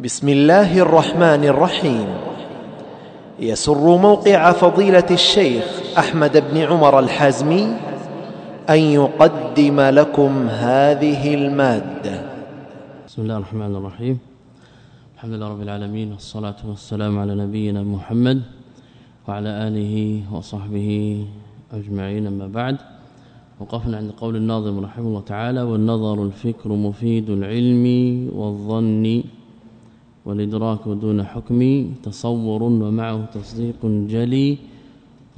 بسم الله الرحمن الرحيم. يسر موقع فضيلة الشيخ أحمد بن عمر الحازمي أن يقدم لكم هذه المادة. بسم الله الرحمن الرحيم. الحمد لله رب العالمين والصلاة والسلام على نبينا محمد وعلى آله وصحبه أجمعين. أما بعد وقفنا عند قول الناظم رحمه الله تعالى والنظر الفكر مفيد العلم والظن والإدراك دون حكم تصور ومعه تصديق جلي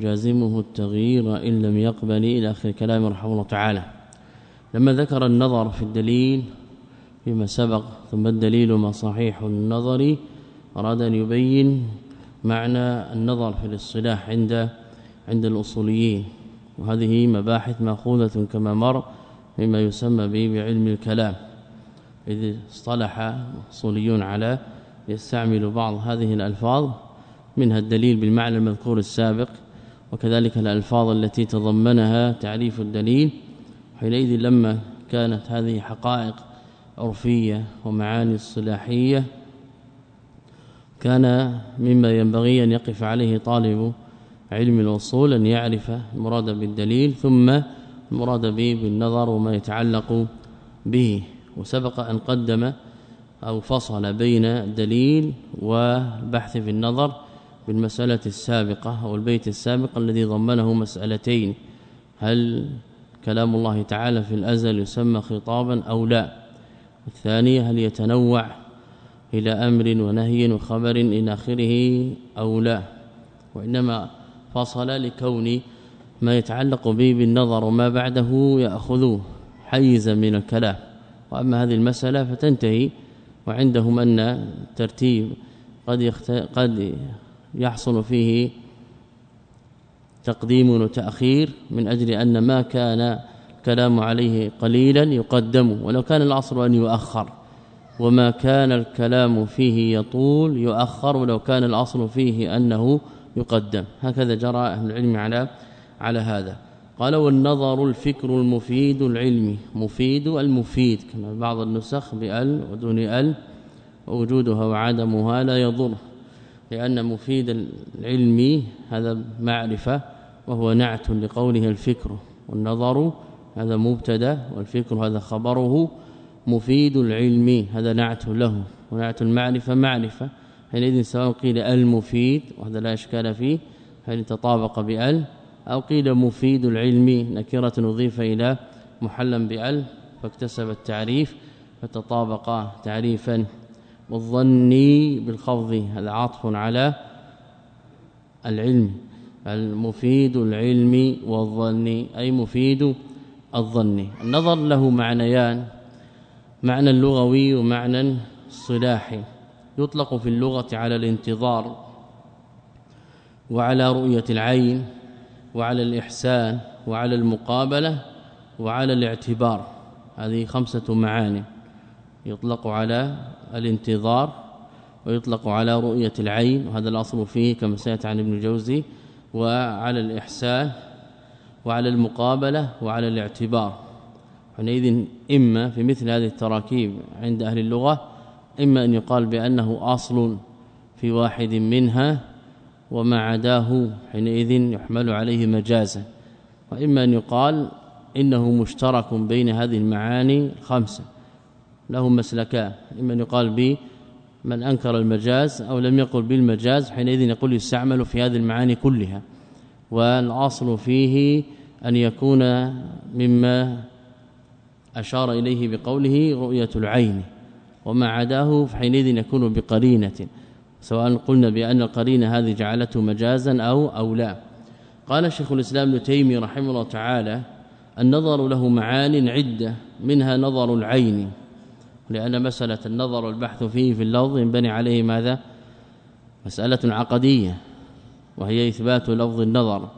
جازمه التغيير إن لم يقبل إلى آخر كلام رحمه الله تعالى. لما ذكر النظر في الدليل فيما سبق ثم الدليل ما صحيح النظر أراد أن يبين معنى النظر في الاصطلاح عند عند الأصوليين. وهذه مباحث مأخوذة كما مر مما يسمى به بعلم الكلام. إذ اصطلح اصوليون على يستعمل بعض هذه الألفاظ منها الدليل بالمعنى المذكور السابق وكذلك الألفاظ التي تضمنها تعريف الدليل حينئذ لما كانت هذه حقائق عرفية ومعاني اصطلاحية كان مما ينبغي أن يقف عليه طالب علم الأصول أن يعرف المراد بالدليل ثم المراد به بالنظر وما يتعلق به. وسبق أن قدم أو فصل بين الدليل والبحث في النظر بالمسألة السابقة أو البيت السابق الذي ضمنه مسألتين. هل كلام الله تعالى في الأزل يسمى خطابا أو لا؟ الثانية هل يتنوع إلى أمر ونهي وخبر إلى آخره أو لا؟ وإنما فصل لكون ما يتعلق به بالنظر وما بعده يأخذ حيزا من الكلام. وأما هذه المسألة فتنتهي وعندهم أن الترتيب قد يخت... قد يحصل فيه تقديم وتأخير من أجل أن ما كان الكلام عليه قليلا يقدم ولو كان الاصل أن يؤخر وما كان الكلام فيه يطول يؤخر ولو كان الاصل فيه أنه يقدم. هكذا جرى أهل العلم على على هذا. قال والنظر الفكر المفيد العلمي مفيد المفيد كما بعض النسخ بأل ودون أل ووجودها وعدمها لا يضر لأن مفيد العلم هذا معرفة وهو نعت لقوله الفكر والنظر هذا مبتدأ والفكر هذا خبره مفيد العلم هذا نعت له ونعت المعرفة معرفة حينئذ سواء قيل المفيد وهذا لا إشكال فيه هل تطابق بأل أو قيل مفيد العلم نكرة نضيف إلى محلا بأل فاكتسب التعريف فتطابق تعريفا. والظني بالخفض هذا عطف على العلم. المفيد العلم والظن أي مفيد الظن. النظر له معنيان معنى اللغوي ومعنى الصلاحي يطلق في اللغة على الانتظار وعلى رؤية العين. وعلى الإحسان وعلى المقابلة وعلى الاعتبار. هذه خمسة معاني. يطلق على الانتظار ويطلق على رؤية العين وهذا الأصل فيه كما سيأتي عن ابن الجوزي وعلى الإحسان وعلى المقابلة وعلى الاعتبار. حينئذ إما في مثل هذه التراكيب عند أهل اللغة إما أن يقال بأنه أصل في واحد منها وما عداه حينئذ يحمل عليه مجازا. وإما أن يقال إنه مشترك بين هذه المعاني الخمسه له مسلكان. إما أن يقال به من أنكر المجاز أو لم يقل بالمجاز حينئذ يقول يستعمل في هذه المعاني كلها. والأصل فيه أن يكون مما أشار إليه بقوله رؤية العين. وما عداه حينئذ يكون بقرينة. سواء قلنا بأن القرينة هذه جعلته مجازا أو أو لا. قال شيخ الإسلام ابن تيمية رحمه الله تعالى النظر له معان عدة منها نظر العين لأن مسألة النظر والبحث فيه في اللفظ ينبني عليه ماذا؟ مسألة عقدية وهي إثبات لفظ النظر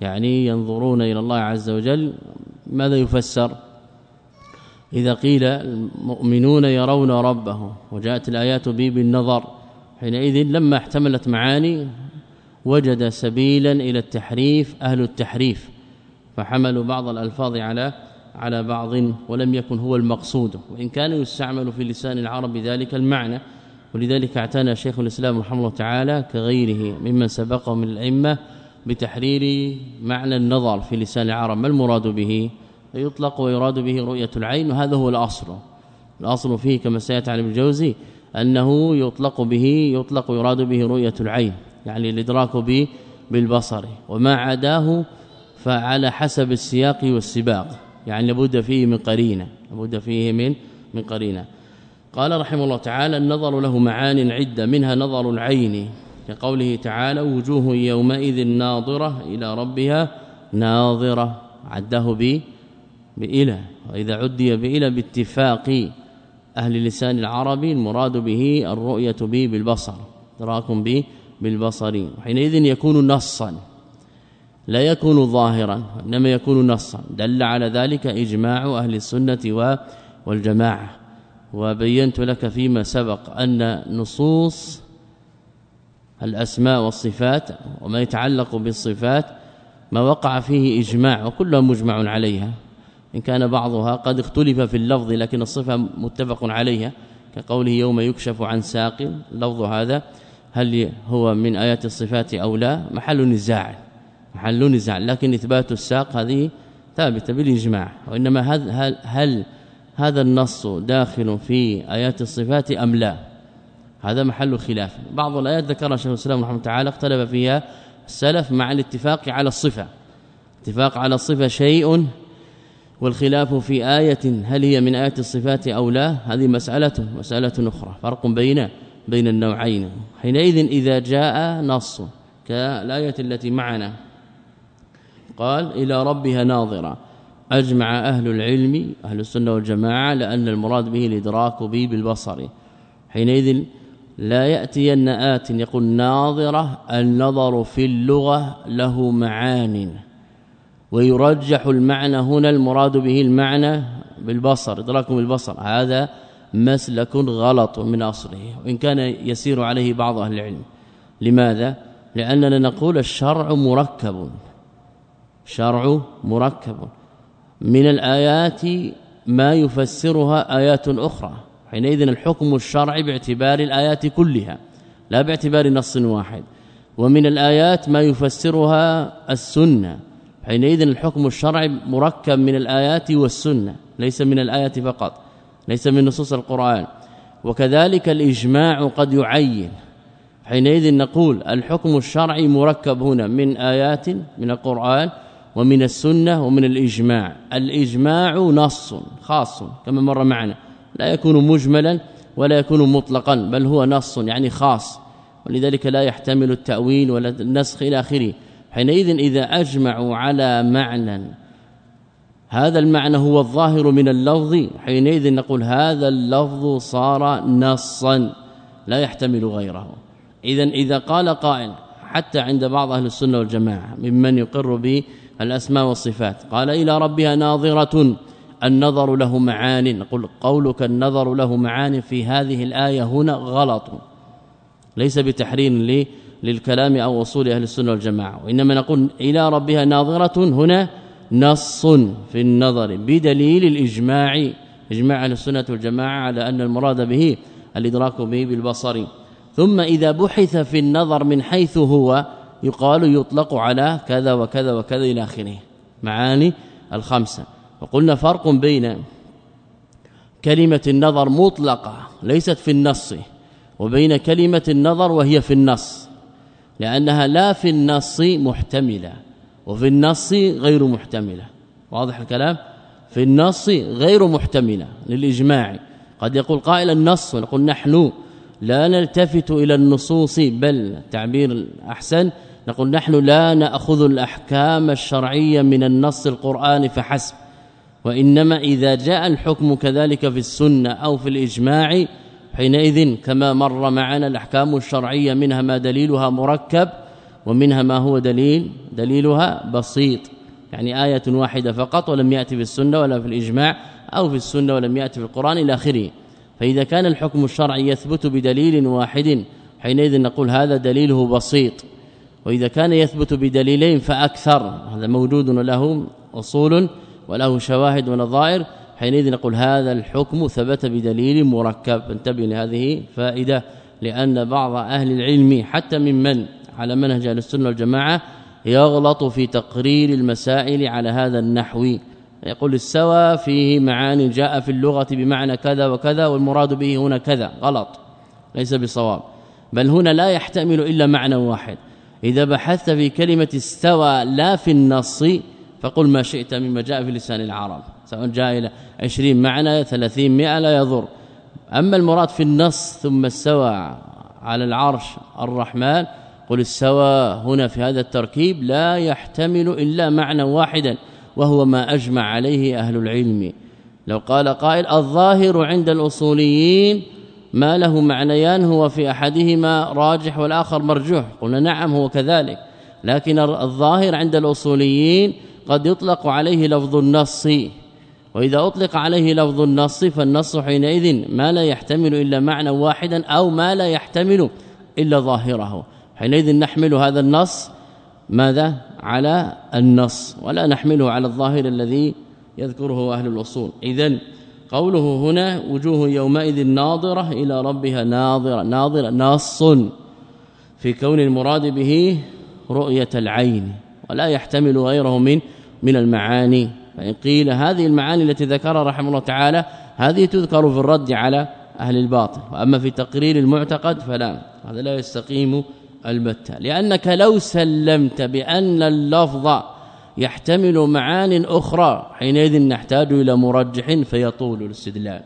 يعني ينظرون إلى الله عز وجل ماذا يفسر؟ إذا قيل المؤمنون يرون ربهم وجاءت الآيات به بالنظر حينئذ لما احتملت معاني وجد سبيلا إلى التحريف أهل التحريف فحملوا بعض الألفاظ على على بعض ولم يكن هو المقصود. وإن كان يستعمل في لسان العرب ذلك المعنى ولذلك اعتنى شيخ الإسلام رحمه الله تعالى كغيره ممن سبقه من الأئمة بتحرير معنى النظر في لسان العرب. ما المراد به؟ يطلق ويراد به رؤية العين وهذا هو الأصل. الأصل فيه كما سيأتي عن الجوزي أنه يطلق به يطلق ويراد به رؤية العين يعني الإدراك به بالبصر وما عداه فعلى حسب السياق والسباق يعني لابد فيه من قرينة لابد فيه من من قرينة. قال رحمه الله تعالى النظر له معان عدة منها نظر العين كقوله تعالى وجوه يومئذ ناظرة إلى ربها ناظرة عده ب بإلى وإذا عدي بإلى باتفاق أهل لسان العربي المراد به الرؤية به بالبصر ادراك به بالبصر. حينئذ يكون نصا لا يكون ظاهرا انما يكون نصا. دل على ذلك إجماع أهل السنة والجماعة. وبينت لك فيما سبق أن نصوص الأسماء والصفات وما يتعلق بالصفات ما وقع فيه إجماع وكلها مجمع عليها. إن كان بعضها قد اختلف في اللفظ لكن الصفة متفق عليها كقوله يوم يكشف عن ساق اللفظ هذا هل هو من آيات الصفات أو لا؟ محل نزاع محل نزاع لكن إثبات الساق هذه ثابتة بالإجماع وإنما هل, هل هذا النص داخل في آيات الصفات أم لا؟ هذا محل خلاف. بعض الآيات ذكرها شيخ الإسلام رحمه تعالى اختلف فيها السلف مع الاتفاق على الصفة. اتفاق على الصفة شيء والخلاف في آية هل هي من آيات الصفات أو لا هذه مسألة مسألة أخرى. فرق بين بين النوعين. حينئذ إذا جاء نص كالآية التي معنا. قال إلى ربها ناظرة. أجمع أهل العلم أهل السنة والجماعة لأن المراد به الإدراك به بالبصر. حينئذ لا يأتي أن آت يقول ناظرة النظر في اللغة له معان. ويرجح المعنى هنا المراد به المعنى بالبصر. ادراك بالبصر هذا مسلك غلط من أصله وإن كان يسير عليه بعض أهل العلم. لماذا؟ لأننا نقول الشرع مركب شرع مركب. من الآيات ما يفسرها آيات أخرى. حينئذ الحكم الشرعي باعتبار الآيات كلها لا باعتبار نص واحد. ومن الآيات ما يفسرها السنة. حينئذ الحكم الشرعي مركب من الآيات والسنة ليس من الآيات فقط ليس من نصوص القرآن. وكذلك الإجماع قد يعين. حينئذ نقول الحكم الشرعي مركب هنا من آيات من القرآن ومن السنة ومن الإجماع. الإجماع نص خاص كما مر معنا. لا يكون مجملا ولا يكون مطلقا بل هو نص يعني خاص. ولذلك لا يحتمل التأويل ولا النسخ إلى آخره. حينئذ إذا أجمعوا على معنى هذا المعنى هو الظاهر من اللفظ حينئذ نقول هذا اللفظ صار نصا لا يحتمل غيره. اذا إذا قال قائل حتى عند بعض أهل السنة والجماعة ممن يقر به الاسماء والصفات قال إلى ربها ناظرة النظر له معان نقول قولك النظر له معان في هذه الآية هنا غلط. ليس بتحريم للكلام أو اصول أهل السنة والجماعة. وإنما نقول إلى ربها ناظرة هنا نص في النظر بدليل الإجماع إجماع أهل السنة والجماعة على أن المراد به الإدراك به بالبصر. ثم إذا بحث في النظر من حيث هو يقال يطلق على كذا وكذا وكذا إلى آخره. معاني الخمسة. وقلنا فرق بين كلمة النظر مطلقة ليست في النص وبين كلمة النظر وهي في النص. لأنها لا في النص محتملة وفي النص غير محتملة. واضح الكلام؟ في النص غير محتملة للإجماع. قد يقول قائل النص ونقول نحن لا نلتفت إلى النصوص بل تعبير الأحسن نقول نحن لا نأخذ الأحكام الشرعية من النص القرآني فحسب. وإنما إذا جاء الحكم كذلك في السنة أو في الإجماع حينئذ كما مر معنا الأحكام الشرعية منها ما دليلها مركب ومنها ما هو دليل دليلها بسيط. يعني آية واحدة فقط ولم يأتي في السنة ولا في الإجماع أو في السنة ولم يأتي في القرآن إلى آخره. فإذا كان الحكم الشرعي يثبت بدليل واحد حينئذ نقول هذا دليله بسيط. وإذا كان يثبت بدليلين فأكثر هذا موجود له أصول وله شواهد ونظائر. حينئذ نقول هذا الحكم ثبت بدليل مركب. انتبه لهذه فائده لأن بعض أهل العلم حتى ممن على منهج أهل السنة والجماعة يغلط في تقرير المسائل على هذا النحو. يقول السوى فيه معاني جاء في اللغة بمعنى كذا وكذا والمراد به هنا كذا غلط ليس بصواب. بل هنا لا يحتمل إلا معنى واحد. إذا بحثت في كلمة استوى لا في النص فقل ما شئت مما جاء في لسان العرب. سواء جاء إلى 20 معنى 30 100 لا يضر. أما المراد في النص ثم استوى على العرش الرحمن قل استوى هنا في هذا التركيب لا يحتمل إلا معنى واحدا وهو ما أجمع عليه أهل العلم. لو قال قائل الظاهر عند الأصوليين ما له معنيان هو في أحدهما راجح والآخر مرجوح. قلنا نعم هو كذلك. لكن الظاهر عند الأصوليين قد يطلق عليه لفظ النص. وإذا أطلق عليه لفظ النص فالنص حينئذ ما لا يحتمل إلا معنى واحدا أو ما لا يحتمل إلا ظاهره. حينئذ نحمل هذا النص ماذا؟ على النص ولا نحمله على الظاهر الذي يذكره أهل الأصول. اذا قوله هنا وجوه يومئذ ناظرة إلى ربها ناظرة ناظرة نص في كون المراد به رؤية العين ولا يحتمل غيره من من المعاني. فإن قيل هذه المعاني التي ذكرها رحمه الله تعالى هذه تذكر في الرد على أهل الباطل. وأما في تقرير المعتقد فلا هذا لا يستقيم البتة. لأنك لو سلمت بأن اللفظ يحتمل معان أخرى حينئذ نحتاج إلى مرجح فيطول الاستدلال.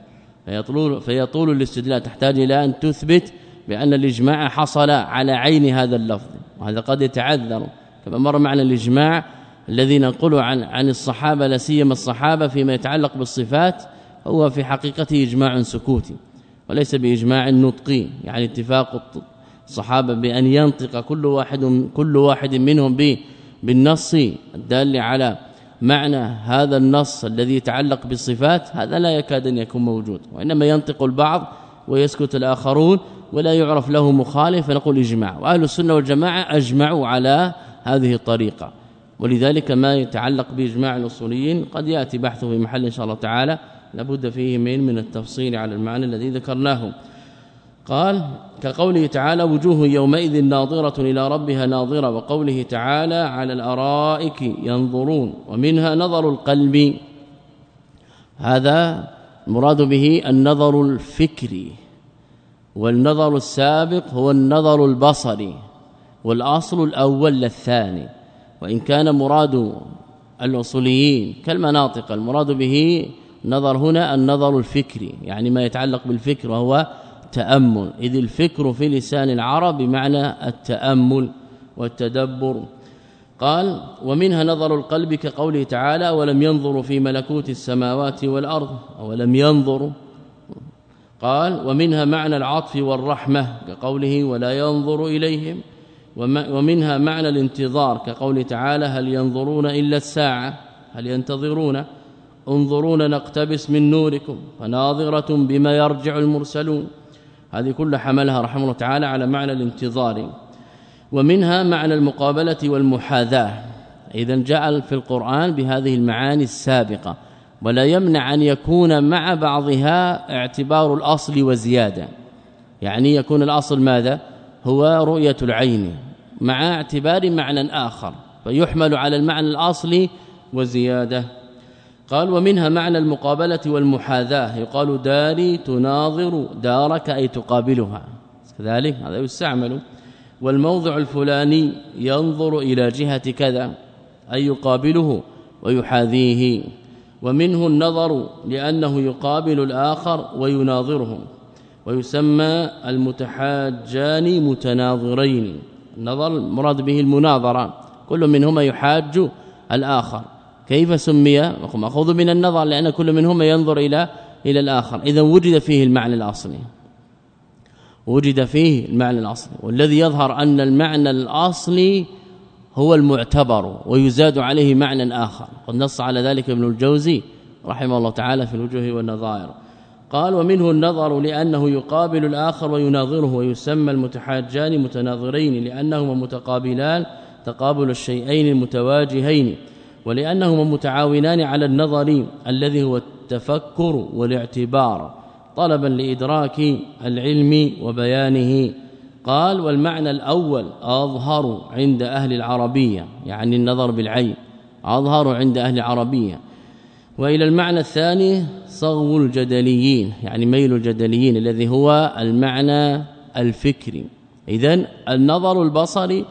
فيطول فيطول الاستدلال. تحتاج إلى أن تثبت بأن الإجماع حصل على عين هذا اللفظ. وهذا قد يتعذر. كما مر معنا الإجماع الذي ننقله عن عن الصحابة لا سيما الصحابة فيما يتعلق بالصفات هو في حقيقته إجماع سكوتي وليس بإجماع نطقي. يعني اتفاق الصحابة بأن ينطق كل واحد كل واحد منهم بالنص الدال على معنى هذا النص الذي يتعلق بالصفات. هذا لا يكاد أن يكون موجود وإنما ينطق البعض ويسكت الآخرون ولا يعرف له مخالف. فنقول إجماع وأهل السنة والجماعة أجمعوا على هذه الطريقة. ولذلك ما يتعلق بإجماع الأصوليين قد يأتي بحثه في محل إن شاء الله تعالى لابد فيه من من التفصيل على المعنى الذي ذكرناه. قال كقوله تعالى وجوه يومئذ ناظرة إلى ربها ناظرة وقوله تعالى على الأرائك ينظرون ومنها نظر القلب. هذا المراد به النظر الفكري والنظر السابق هو النظر البصري والأصل الأول للثاني. وإن كان مراد الأصوليين كالمناطق المراد به نظر هنا النظر الفكري يعني ما يتعلق بالفكر وهو التامل إذ الفكر في لسان العرب بمعنى التأمل والتدبر. قال ومنها نظر القلب كقوله تعالى ولم ينظروا في ملكوت السماوات والأرض ولم ينظروا قال ومنها معنى العطف والرحمة كقوله ولا ينظر إليهم ومنها معنى الانتظار كقوله تعالى هل ينظرون إلا الساعة؟ هل ينتظرون؟ انظرون نقتبس من نوركم فناظرة بما يرجع المرسلون. هذه كل حملها رحمه الله تعالى على معنى الانتظار. ومنها معنى المقابلة والمحاذاة. اذا جاء في القرآن بهذه المعاني السابقة. ولا يمنع أن يكون مع بعضها اعتبار الأصل وزيادة. يعني يكون الأصل ماذا؟ هو رؤية العين مع اعتبار معنى آخر فيحمل على المعنى الأصلي وزيادة. قال ومنها معنى المقابلة والمحاذاة. يقال داري تناظر دارك أي تقابلها. كذلك هذا يستعمل. والموضع الفلاني ينظر إلى جهة كذا أي يقابله ويحاذيه ومنه النظر لأنه يقابل الآخر ويناظره. ويسمى المتحاجان متناظرين. النظر مراد به المناظرة. كل منهما يحاج الآخر. كيف سمي؟ مأخوذ من النظر لأن كل منهما ينظر إلى إلى الآخر. إذا وجد فيه المعنى الأصلي. وجد فيه المعنى الأصلي. والذي يظهر أن المعنى الأصلي هو المعتبر ويزاد عليه معنى آخر. قد نص على ذلك ابن الجوزي رحمه الله تعالى في الوجوه والنظائر. قال ومنه النظر لأنه يقابل الآخر ويناظره ويسمى المتحاجان متناظرين لأنهما متقابلان تقابل الشيئين المتواجهين ولأنهما متعاونان على النظر الذي هو التفكر والاعتبار طلبا لإدراك العلم وبيانه. قال والمعنى الأول أظهر عند أهل العربية يعني النظر بالعين أظهر عند أهل العربية. وإلى المعنى الثاني صغو الجدليين يعني ميل الجدليين الذي هو المعنى الفكري. اذا النظر البصري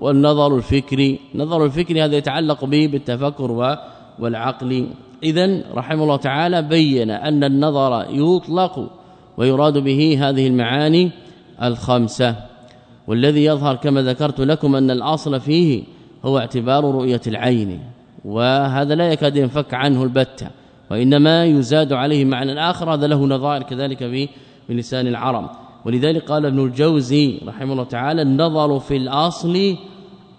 والنظر الفكري نظر الفكري هذا يتعلق به بالتفكر والعقل. اذا رحمه الله تعالى بين أن النظر يطلق ويراد به هذه المعاني الخمسة. والذي يظهر كما ذكرت لكم أن الأصل فيه هو اعتبار رؤية العين. وهذا لا يكاد ينفك عنه البتة وإنما يزاد عليه معنى آخر هذا له نظائر كذلك في بلسان العرب. ولذلك قال ابن الجوزي رحمه الله تعالى النظر في الأصل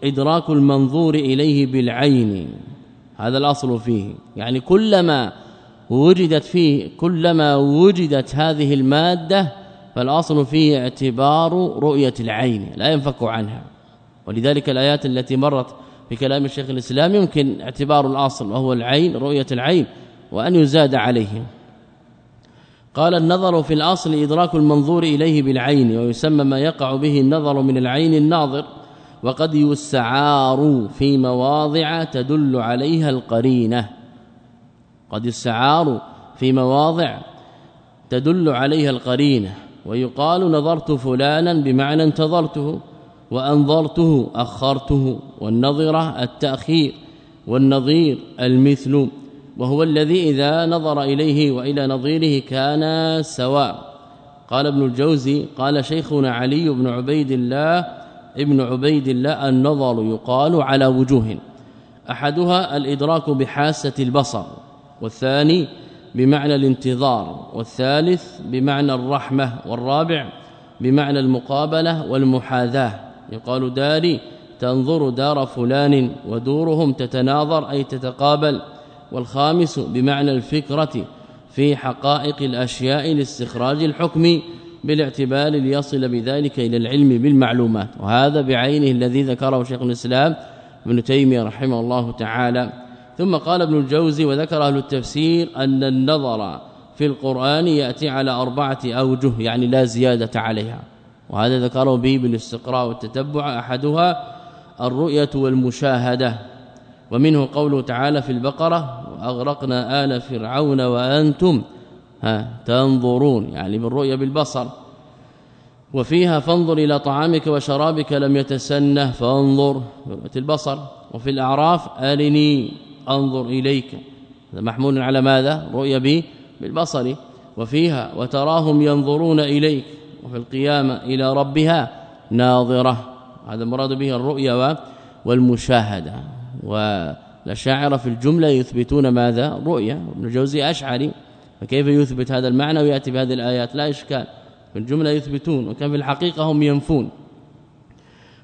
إدراك المنظور إليه بالعين. هذا الأصل فيه. يعني كلما وجدت فيه كلما وجدت هذه المادة فالأصل فيه اعتبار رؤية العين لا ينفك عنها. ولذلك الآيات التي مرت في كلام الشيخ الإسلام يمكن اعتبار الأصل وهو العين رؤية العين وأن يزاد عليه قال النظر في الأصل إدراك المنظور إليه بالعين ويسمى ما يقع به النظر من العين الناظر وقد يستعار في مواضع تدل عليها القرينة. قد يستعار في مواضع تدل عليها القرينة ويقال نظرت فلانا بمعنى انتظرته. وأنظرته أخرته والنظرة التأخير والنظير المثل. وهو الذي إذا نظر إليه وإلى نظيره كان سواء. قال ابن الجوزي قال شيخنا علي بن عبيد الله ابن عبيد الله النظر يقال على وجوه. أحدها الإدراك بحاسة البصر والثاني بمعنى الانتظار والثالث بمعنى الرحمة والرابع بمعنى المقابلة والمحاذاة. يقال داري تنظر دار فلان ودورهم تتناظر أي تتقابل. والخامس بمعنى الفكرة في حقائق الأشياء لاستخراج الحكم بالاعتبار ليصل بذلك إلى العلم بالمعلومات. وهذا بعينه الذي ذكره شيخ الإسلام ابن تيمية رحمه الله تعالى. ثم قال ابن الجوزي وذكر أهل التفسير أن النظر في القرآن يأتي على أربعة أوجه يعني لا زيادة عليها. وهذا ذكره به بالاستقراء والتتبع أحدها الرؤية والمشاهدة ومنه قوله تعالى في البقرة وأغرقنا آل فرعون وأنتم ها تنظرون يعني بالرؤية بالبصر وفيها فانظر إلى طعامك وشرابك لم يتسنه فانظر البصر وفي الأعراف أرني أنظر إليك هذا محمول على ماذا؟ رؤيا به بالبصر وفيها وتراهم ينظرون إليك وفي القيامة إلى ربها ناظرة. هذا مراد به الرؤيا والمشاهدة. والأشاعرة في الجملة يثبتون ماذا؟ رؤيا. ابن الجوزي أشعري. فكيف يثبت هذا المعنى ويأتي بهذه الآيات؟ لا إشكال. في الجملة يثبتون وكان في الحقيقة هم ينفون.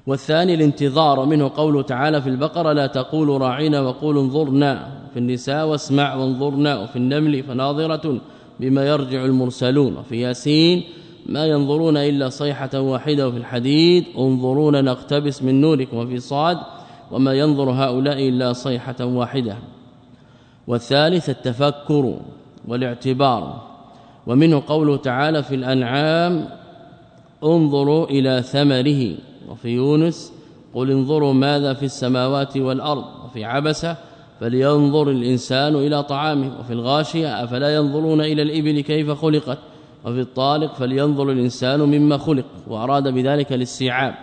والثاني الانتظار ومنه قوله تعالى في البقرة لا تقولوا راعينا وقولوا انظرنا. في النساء واسمع وانظرنا وفي النمل فناظرة بما يرجع المرسلون. وفي ياسين ما ينظرون إلا صيحة واحدة وفي الحديد انظرون نقتبس من نوركم وفي صاد وما ينظر هؤلاء إلا صيحة واحدة. والثالث التفكر والاعتبار. ومنه قوله تعالى في الأنعام انظروا إلى ثمره. وفي يونس قل انظروا ماذا في السماوات والأرض. وفي عبسة فلينظر الإنسان إلى طعامه. وفي الغاشية أفلا ينظرون إلى الإبل كيف خلقت. وفي الطالق فلينظر الإنسان مما خلق وأراد بذلك الاستيعاب.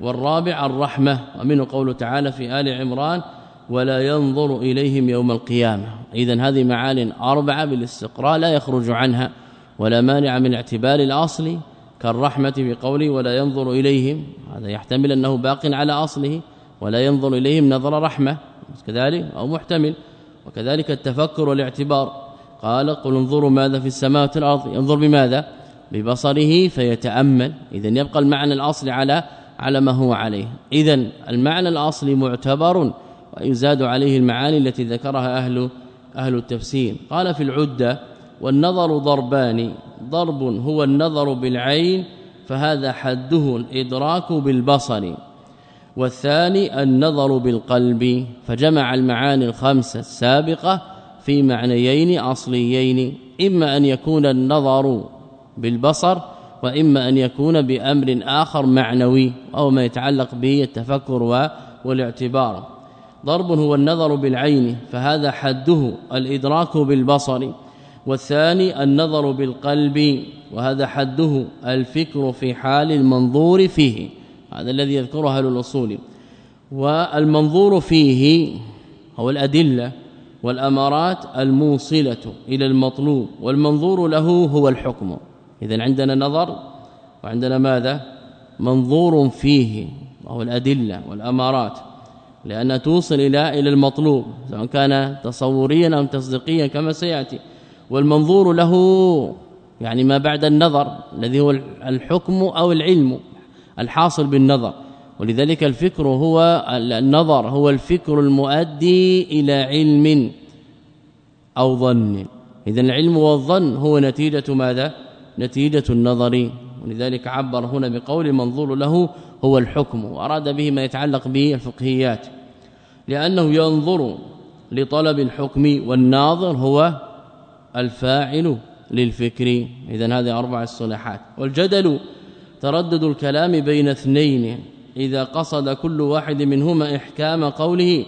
والرابع الرحمة ومنه قوله تعالى في آل عمران ولا ينظر إليهم يوم القيامة. اذا هذه معان أربعة بالاستقراء لا يخرج عنها ولا مانع من اعتبار الأصل كالرحمة بقوله ولا ينظر إليهم. هذا يحتمل أنه باق على أصله ولا ينظر إليهم نظر رحمة. كذلك أو محتمل. وكذلك التفكر والاعتبار. قال قل انظروا ماذا في السماوات والأرض. ينظر بماذا؟ ببصره فيتأمل. اذا يبقى المعنى الاصلي على على ما هو عليه. اذا المعنى الاصلي معتبر ويزاد عليه المعاني التي ذكرها أهل أهل التفسير. قال في العدة والنظر ضربان. ضرب هو النظر بالعين فهذا حده الإدراك بالبصر. والثاني النظر بالقلب. فجمع المعاني الخمسة السابقة في معنيين أصليين إما أن يكون النظر بالبصر وإما أن يكون بأمر آخر معنوي أو ما يتعلق به التفكر والاعتبار. ضرب هو النظر بالعين فهذا حده الإدراك بالبصر. والثاني النظر بالقلب وهذا حده الفكر في حال المنظور فيه. هذا الذي يذكره أهل الأصول. والمنظور فيه هو الأدلة. والأمارات الموصلة إلى المطلوب والمنظور له هو الحكم. اذا عندنا نظر وعندنا ماذا؟ منظور فيه وهو الأدلة والأمارات لأنها توصل إلى إلى المطلوب سواء كان تصوريا أم تصديقيا كما سيأتي. والمنظور له يعني ما بعد النظر الذي هو الحكم أو العلم الحاصل بالنظر. ولذلك الفكر هو النظر هو الفكر المؤدي إلى علم أو ظن. اذا العلم والظن هو نتيجة ماذا؟ نتيجة النظر. ولذلك عبر هنا بقول منظور له هو الحكم وأراد به ما يتعلق به الفقهيات لأنه ينظر لطلب الحكم والناظر هو الفاعل للفكر. اذا هذه أربع الصلاحات. والجدل تردد الكلام بين اثنين. إذا قصد كل واحد منهما إحكام قوله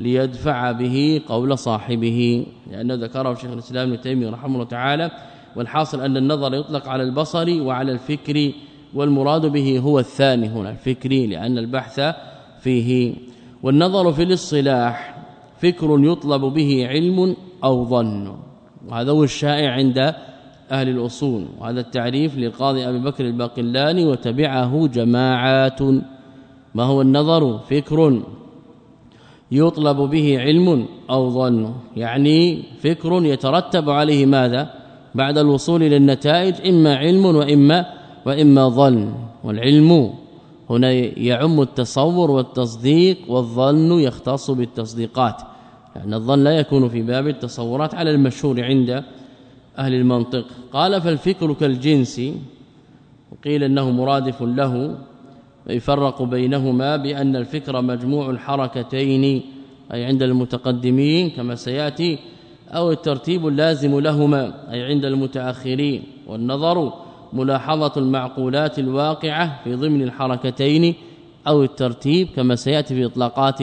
ليدفع به قول صاحبه لأنه ذكره شيخ الإسلام ابن تيمية رحمه الله تعالى والحاصل أن النظر يطلق على البصر وعلى الفكر والمراد به هو الثاني هنا الفكري لأن البحث فيه. والنظر في الاصطلاح فكر يطلب به علم أو ظن وهذا هو الشائع عند أهل الأصول وهذا التعريف للقاضي أبي بكر الباقلاني وتبعه جماعات. ما هو النظر؟ فكر. يطلب به علم أو ظن. يعني فكر يترتب عليه ماذا؟ بعد الوصول إلى النتائج إما علم وإما وإما ظن. والعلم هنا يعم التصور والتصديق والظن يختص بالتصديقات. لأن الظن لا يكون في باب التصورات على المشهور عند أهل المنطق. قال فالفكر كالجنس. وقيل إنه مرادف له. ويفرق بينهما بأن الفكر مجموع الحركتين أي عند المتقدمين كما سيأتي أو الترتيب اللازم لهما أي عند المتأخرين. والنظر ملاحظة المعقولات الواقعة في ضمن الحركتين أو الترتيب كما سيأتي في إطلاقات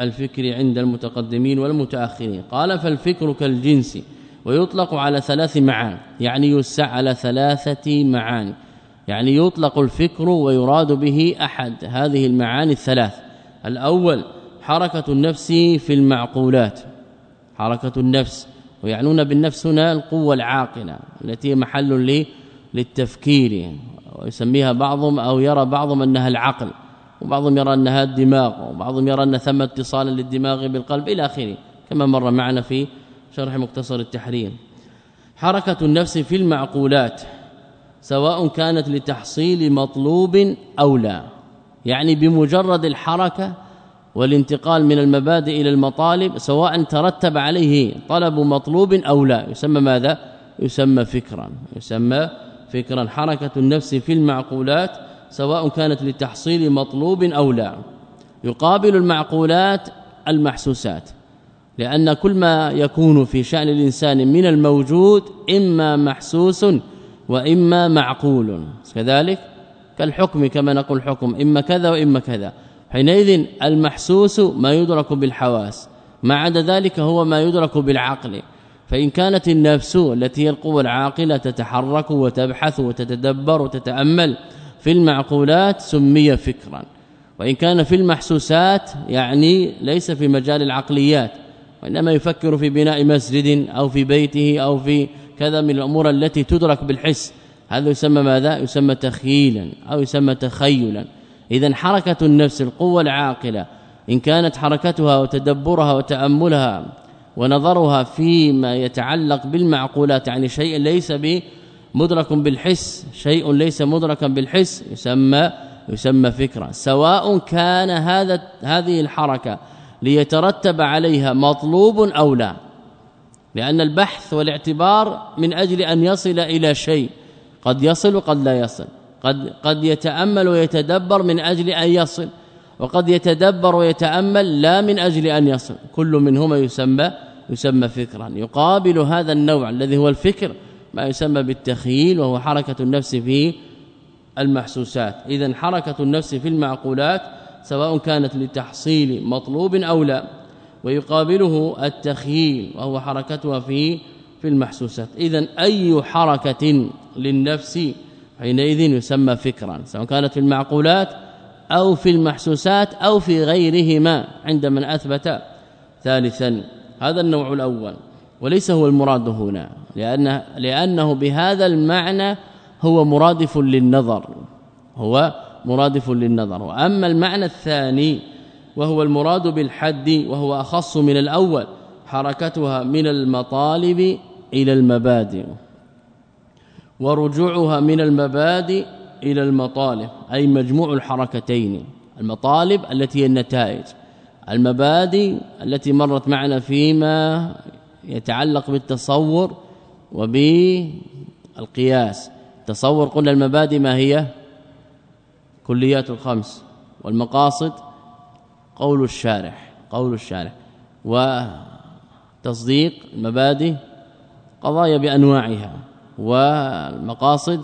الفكر عند المتقدمين والمتأخرين. قال فالفكر كالجنس ويطلق على ثلاث معان يعني يسع على ثلاثة معاني. يعني يطلق الفكر ويراد به أحد. هذه المعاني الثلاث. الأول حركة النفس في المعقولات. حركة النفس. ويعنون بالنفس هنا القوة العاقلة التي محل للتفكير. ويسميها بعضهم أو يرى بعضهم أنها العقل. وبعضهم يرى أنها الدماغ. وبعضهم يرى أن ثم اتصالا للدماغ بالقلب إلى آخره كما مر معنا في شرح مختصر التحرير حركة النفس في المعقولات. سواء كانت لتحصيل مطلوب أو لا. يعني بمجرد الحركة والانتقال من المبادئ إلى المطالب سواء ترتب عليه طلب مطلوب أو لا. يسمى ماذا؟ يسمى فكرا. يسمى فكرا. حركة النفس في المعقولات سواء كانت لتحصيل مطلوب أو لا. يقابل المعقولات المحسوسات لأن كل ما يكون في شأن الإنسان من الموجود إما محسوس وإما معقول. كذلك كالحكم كما نقول الحكم إما كذا وإما كذا. حينئذ المحسوس ما يدرك بالحواس. ما عدا ذلك هو ما يدرك بالعقل. فإن كانت النفس التي هي القوة العاقلة تتحرك وتبحث وتتدبر وتتأمل في المعقولات سمي فكرا. وإن كان في المحسوسات يعني ليس في مجال العقليات. وإنما يفكر في بناء مسجد أو في بيته أو في كذا من الأمور التي تدرك بالحس. هذا يسمى ماذا؟ يسمى تخيلا أو يسمى تخيلا. اذا حركة النفس القوة العاقلة إن كانت حركتها وتدبرها وتأملها ونظرها فيما يتعلق بالمعقولات يعني شيء ليس بمدرك بالحس شيء ليس مدركا بالحس يسمى يسمى فكرة. سواء كان هذا هذه الحركة ليترتب عليها مطلوب أو لا. لأن البحث والاعتبار من أجل أن يصل إلى شيء. قد يصل وقد لا يصل. قد قد يتأمل ويتدبر من أجل أن يصل. وقد يتدبر ويتأمل لا من أجل أن يصل. كل منهما يسمى يسمى فكرا. يقابل هذا النوع الذي هو الفكر ما يسمى بالتخيل وهو حركة النفس في المحسوسات. اذا حركة النفس في المعقولات سواء كانت لتحصيل مطلوب أو لا. ويقابله التخييل وهو حركتها في في المحسوسات. اذا أي حركة للنفس حينئذ يسمى فكرا سواء كانت في المعقولات أو في المحسوسات أو في غيرهما عند من أثبت ثالثا. هذا النوع الأول. وليس هو المراد هنا لأن لأنه بهذا المعنى هو مرادف للنظر هو مرادف للنظر. وأما المعنى الثاني وهو المراد بالحد وهو أخص من الأول حركتها من المطالب إلى المبادئ ورجوعها من المبادئ إلى المطالب أي مجموع الحركتين المطالب التي هي النتائج المبادئ التي مرت معنا فيما يتعلق بالتصور وبالقياس. تصور قلنا المبادئ ما هي؟ كليات الخمس والمقاصد قول الشارح قول الشارح. وتصديق المبادئ قضايا بأنواعها. والمقاصد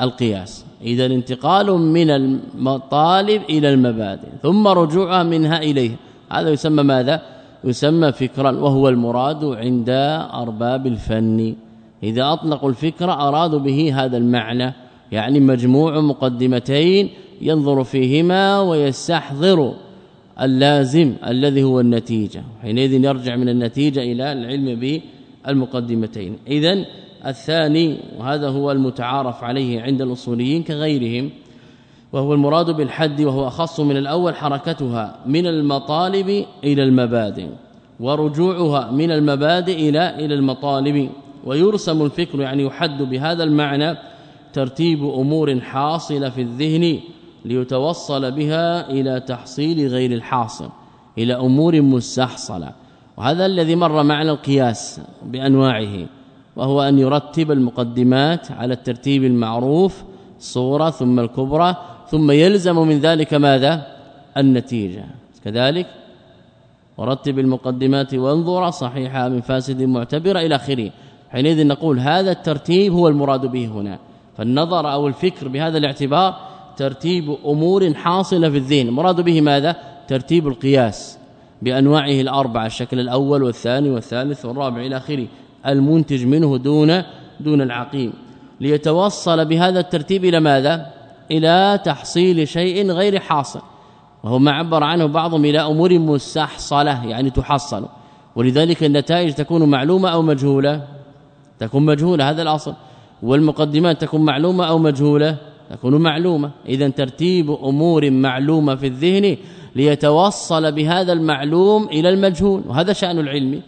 القياس. إذا انتقال من المطالب إلى المبادئ ثم رجوعها منها اليه هذا يسمى ماذا؟ يسمى فكرا وهو المراد عند أرباب الفن. إذا اطلقوا الفكر ارادوا به هذا المعنى. يعني مجموع مقدمتين ينظر فيهما ويستحضر اللازم الذي هو النتيجة. حينئذ يرجع من النتيجة إلى العلم بالمقدمتين. اذا الثاني وهذا هو المتعارف عليه عند الأصوليين كغيرهم وهو المراد بالحد وهو أخص من الأول حركتها من المطالب إلى المبادئ ورجوعها من المبادئ إلى إلى المطالب. ويرسم الفكر يعني يحد بهذا المعنى ترتيب أمور حاصلة في الذهن ليتوصل بها إلى تحصيل غير الحاصل إلى أمور مستحصلة. وهذا الذي مر معنا القياس بأنواعه وهو أن يرتب المقدمات على الترتيب المعروف صورة ثم الكبرى ثم يلزم من ذلك ماذا؟ النتيجة. كذلك ورتب المقدمات وانظر صحيحة من فاسد معتبر إلى آخره حينئذ نقول هذا الترتيب هو المراد به هنا. فالنظر أو الفكر بهذا الاعتبار ترتيب أمور حاصلة في الذهن. مراد به ماذا؟ ترتيب القياس بأنواعه الأربعة الشكل الأول والثاني والثالث والرابع إلى آخره المنتج منه دون دون العقيم. ليتوصل بهذا الترتيب إلى ماذا؟ إلى تحصيل شيء غير حاصل وهو ما عبر عنه بعضهم إلى أمور مستحصلة يعني تحصل. ولذلك النتائج تكون معلومة أو مجهولة؟ تكون مجهولة هذا الأصل. والمقدمات تكون معلومة أو مجهولة؟ تكون معلومة. اذا ترتيب أمور معلومة في الذهن ليتوصل بهذا المعلوم إلى المجهول. وهذا شأن العلم.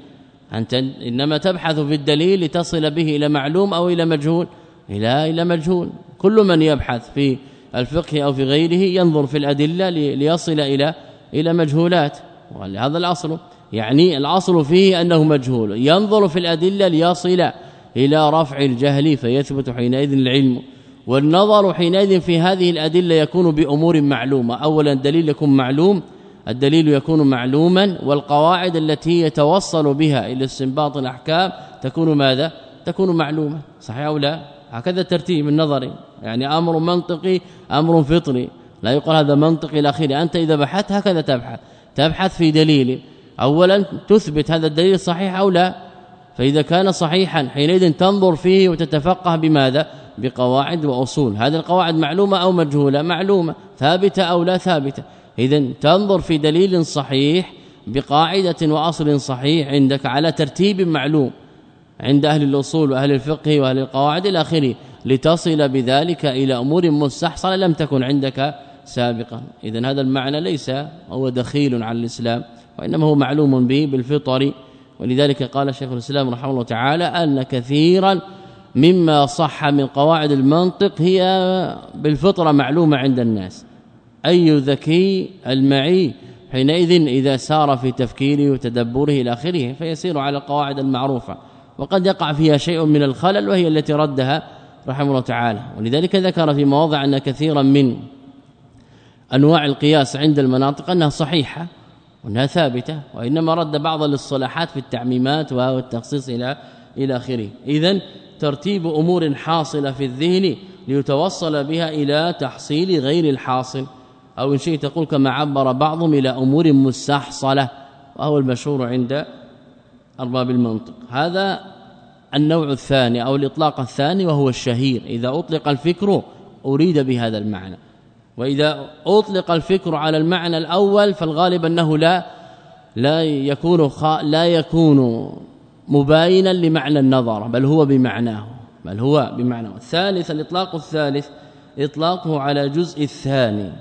أنت إنما تبحث في الدليل لتصل به إلى معلوم أو إلى مجهول. إلى إلى مجهول. كل من يبحث في الفقه أو في غيره ينظر في الأدلة ليصل إلى إلى مجهولات. وهذا الأصل. يعني الأصل فيه أنه مجهول. ينظر في الأدلة ليصل إلى رفع الجهل فيثبت حينئذ العلم. والنظر حينئذ في هذه الأدلة يكون بأمور معلومة. اولا الدليل يكون معلوم الدليل يكون معلوما والقواعد التي يتوصل بها إلى استنباط الأحكام تكون ماذا؟ تكون معلومة. صحيح أو لا؟ هكذا ترتيب النظري يعني أمر منطقي أمر فطري. لا يقال هذا منطقي إلى آخره. أنت إذا بحثت هكذا تبحث. تبحث في دليل. اولا تثبت هذا الدليل صحيح أو لا؟ فإذا كان صحيحا حينئذ تنظر فيه وتتفقه بماذا؟ بقواعد وأصول. هذه القواعد معلومة أو مجهولة؟ معلومة. ثابتة أو لا ثابتة. إذا تنظر في دليل صحيح بقاعدة وأصل صحيح عندك على ترتيب معلوم عند أهل الأصول وأهل الفقه وأهل القواعد إلى آخره. لتصل بذلك إلى أمور مستحصلة لم تكن عندك سابقا. إذا هذا المعنى ليس هو دخيل على الإسلام وإنما هو معلوم به بالفطر ولذلك قال شيخ الإسلام رحمه الله تعالى أن كثيرا مما صح من قواعد المنطق هي بالفطرة معلومة عند الناس. أي ذكي المعي حينئذ إذا سار في تفكيره وتدبره إلى آخره فيسير على القواعد المعروفة وقد يقع فيها شيء من الخلل وهي التي ردها رحمه الله تعالى. ولذلك ذكر في مواضع أن كثيرا من أنواع القياس عند المناطق أنها صحيحة وأنها ثابتة وإنما رد بعض الاصطلاحات في التعميمات والتخصيص إلى إلى آخره. اذا ترتيب أمور حاصلة في الذهن ليتوصل بها إلى تحصيل غير الحاصل. أو إن شئت تقول كما عبر بعضهم إلى أمور مستحصلة وهو المشهور عند أرباب المنطق. هذا النوع الثاني أو الإطلاق الثاني وهو الشهير. إذا أطلق الفكر أريد بهذا المعنى. وإذا أطلق الفكر على المعنى الأول فالغالب أنه لا لا يكون لا يكون مباينا لمعنى النظر بل هو بمعناه بل هو بمعناه. الثالث الإطلاق الثالث إطلاقه على جزء الثاني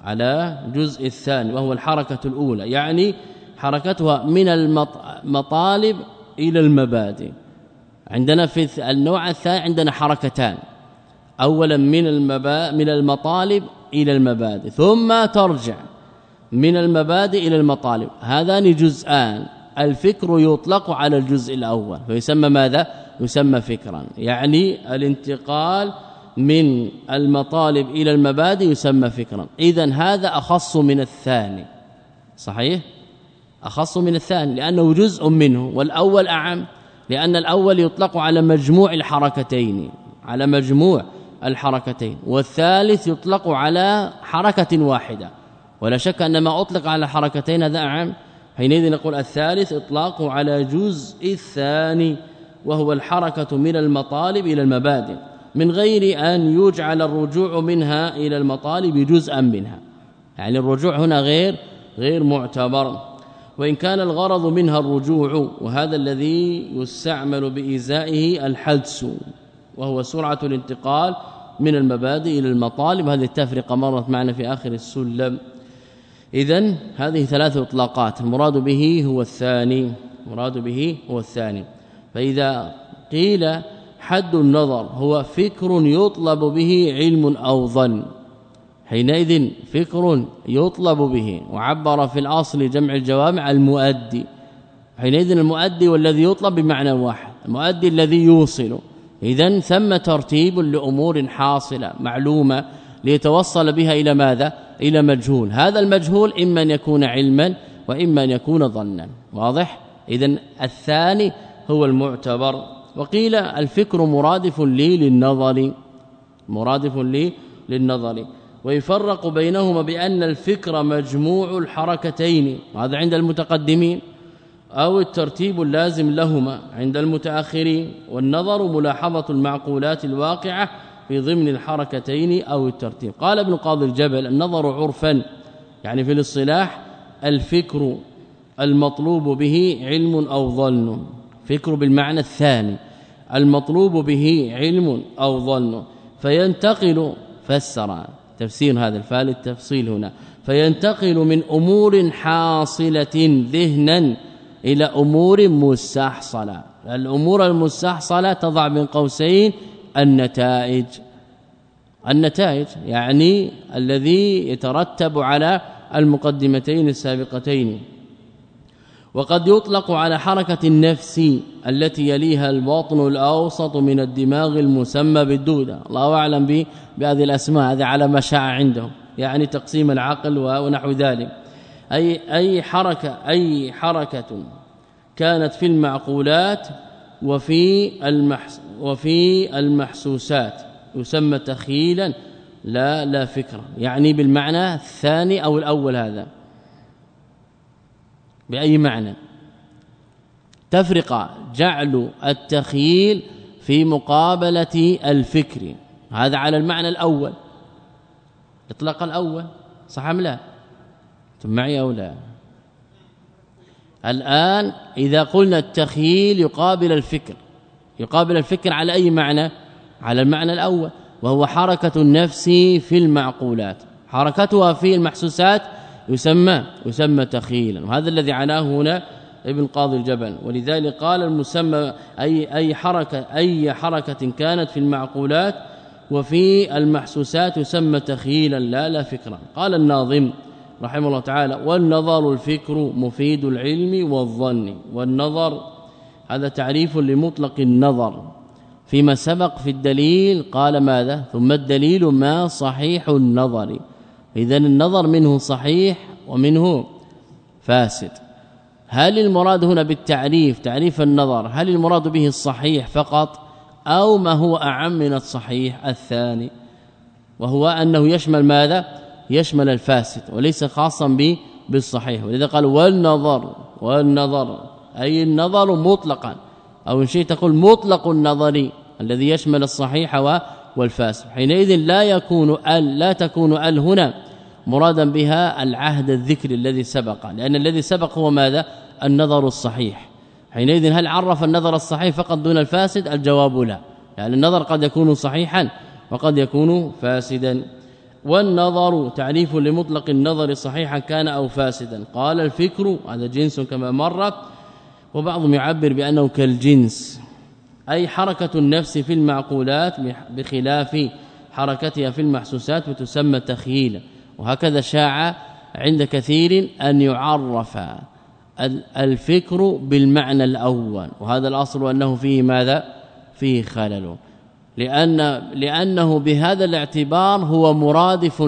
على جزء الثاني وهو الحركة الأولى يعني حركتها من المطالب إلى المبادئ. عندنا في النوع الثاني عندنا حركتان. اولا من المبا من المطالب إلى المبادئ ثم ترجع من المبادئ إلى المطالب. هذان جزءان. الفكر يطلق على الجزء الأول فيسمى ماذا؟ يسمى فكرا. يعني الانتقال من المطالب إلى المبادئ يسمى فكرا. اذا هذا أخص من الثاني. صحيح؟ أخص من الثاني لأنه جزء منه. والأول أعم لأن الأول يطلق على مجموع الحركتين على مجموع الحركتين والثالث يطلق على حركة واحدة. ولا شك أن ما أطلق على حركتين هذا أعم. حينئذ نقول الثالث اطلاقه على جزء الثاني وهو الحركة من المطالب إلى المبادئ من غير أن يجعل الرجوع منها إلى المطالب جزءا منها. يعني الرجوع هنا غير غير معتبر. وإن كان الغرض منها الرجوع وهذا الذي يستعمل بإزائه الحدس وهو سرعة الانتقال من المبادئ إلى المطالب. هذه التفرقة مرت معنا في آخر السلم. اذا هذه ثلاث إطلاقات. المراد به هو الثاني. مراد به هو الثاني. فإذا قيل حد النظر هو فكر يطلب به علم أو ظن. حينئذ فكر يطلب به. وعبر في الأصل جمع الجوامع المؤدي. حينئذ المؤدي والذي يطلب بمعنى واحد. المؤدي الذي يوصل. اذا ثم ترتيب لأمور حاصلة معلومة ليتوصل بها إلى ماذا؟ إلى مجهول. هذا المجهول إما أن يكون علما وإما أن يكون ظنا. واضح؟ اذا الثاني هو المعتبر. وقيل الفكر مرادف لي للنظر. مرادف لي للنظر. ويفرق بينهما بأن الفكر مجموع الحركتين. وهذا عند المتقدمين. أو الترتيب اللازم لهما عند المتأخرين والنظر ملاحظة المعقولات الواقعة في ضمن الحركتين أو الترتيب. قال ابن قاضي الجبل النظر عرفا يعني في الاصطلاح الفكر المطلوب به علم أو ظن. فكر بالمعنى الثاني المطلوب به علم أو ظن. فينتقل فسر تفسير هذا الفال التفصيل هنا فينتقل من أمور حاصلة ذهنا إلى أمور مستحصلة. الأمور المستحصلة تضع بين قوسين النتائج. النتائج يعني الذي يترتب على المقدمتين السابقتين. وقد يطلق على حركة النفس التي يليها الباطن الأوسط من الدماغ المسمى بالدودة. الله أعلم بهذه الأسماء هذا على ما شاع عندهم. يعني تقسيم العقل ونحو ذلك. أي أي حركة أي حركة كانت في المعقولات وفي المحس وفي المحسوسات يسمى تخيلا لا لا فكرة يعني بالمعنى الثاني أو الأول هذا. بأي معنى؟ تفرق جعل التخييل في مقابلة الفكر هذا على المعنى الأول. اطلاق الأول صح أم لا؟ معي أو لا؟ الآن إذا قلنا التخييل يقابل الفكر يقابل الفكر على أي معنى؟ على المعنى الأول وهو حركة النفس في المعقولات. حركتها في المحسوسات يسمى يسمى تخيلا وهذا الذي عناه هنا ابن قاضي الجبل. ولذلك قال المسمى أي أي حركة أي حركة كانت في المعقولات وفي المحسوسات يسمى تخيلا لا لا فكرا. قال الناظم رحمه الله تعالى والنظر الفكر مفيد العلم والظن. والنظر هذا تعريف لمطلق النظر. فيما سبق في الدليل قال ماذا؟ ثم الدليل ما صحيح النظر. اذا النظر منه صحيح ومنه فاسد. هل المراد هنا بالتعريف تعريف النظر هل المراد به الصحيح فقط أو ما هو أعم من الصحيح الثاني؟ وهو أنه يشمل ماذا؟ يشمل الفاسد وليس خاصا بالصحيح. ولذا قال والنظر والنظر أي النظر مطلقا. أو إن شئت تقول مطلق النظر الذي يشمل الصحيح والفاسد. حينئذ لا يكون ال لا تكون ال هنا مرادا بها العهد الذكر الذي سبق. لأن الذي سبق هو ماذا؟ النظر الصحيح. حينئذ هل عرف النظر الصحيح فقط دون الفاسد؟ الجواب لا. يعني النظر قد يكون صحيحا وقد يكون فاسدا. والنظر تعريف لمطلق النظر صحيحا كان أو فاسدا. قال الفكر هذا جنس كما مر وبعضهم يعبر بأنه كالجنس أي حركة النفس في المعقولات بخلاف حركتها في المحسوسات وتسمى تخييلا وهكذا شاع عند كثير أن يعرف الفكر بالمعنى الأول. وهذا الأصل أنه فيه ماذا؟ فيه خلل. لأن لأنه بهذا الاعتبار هو مرادف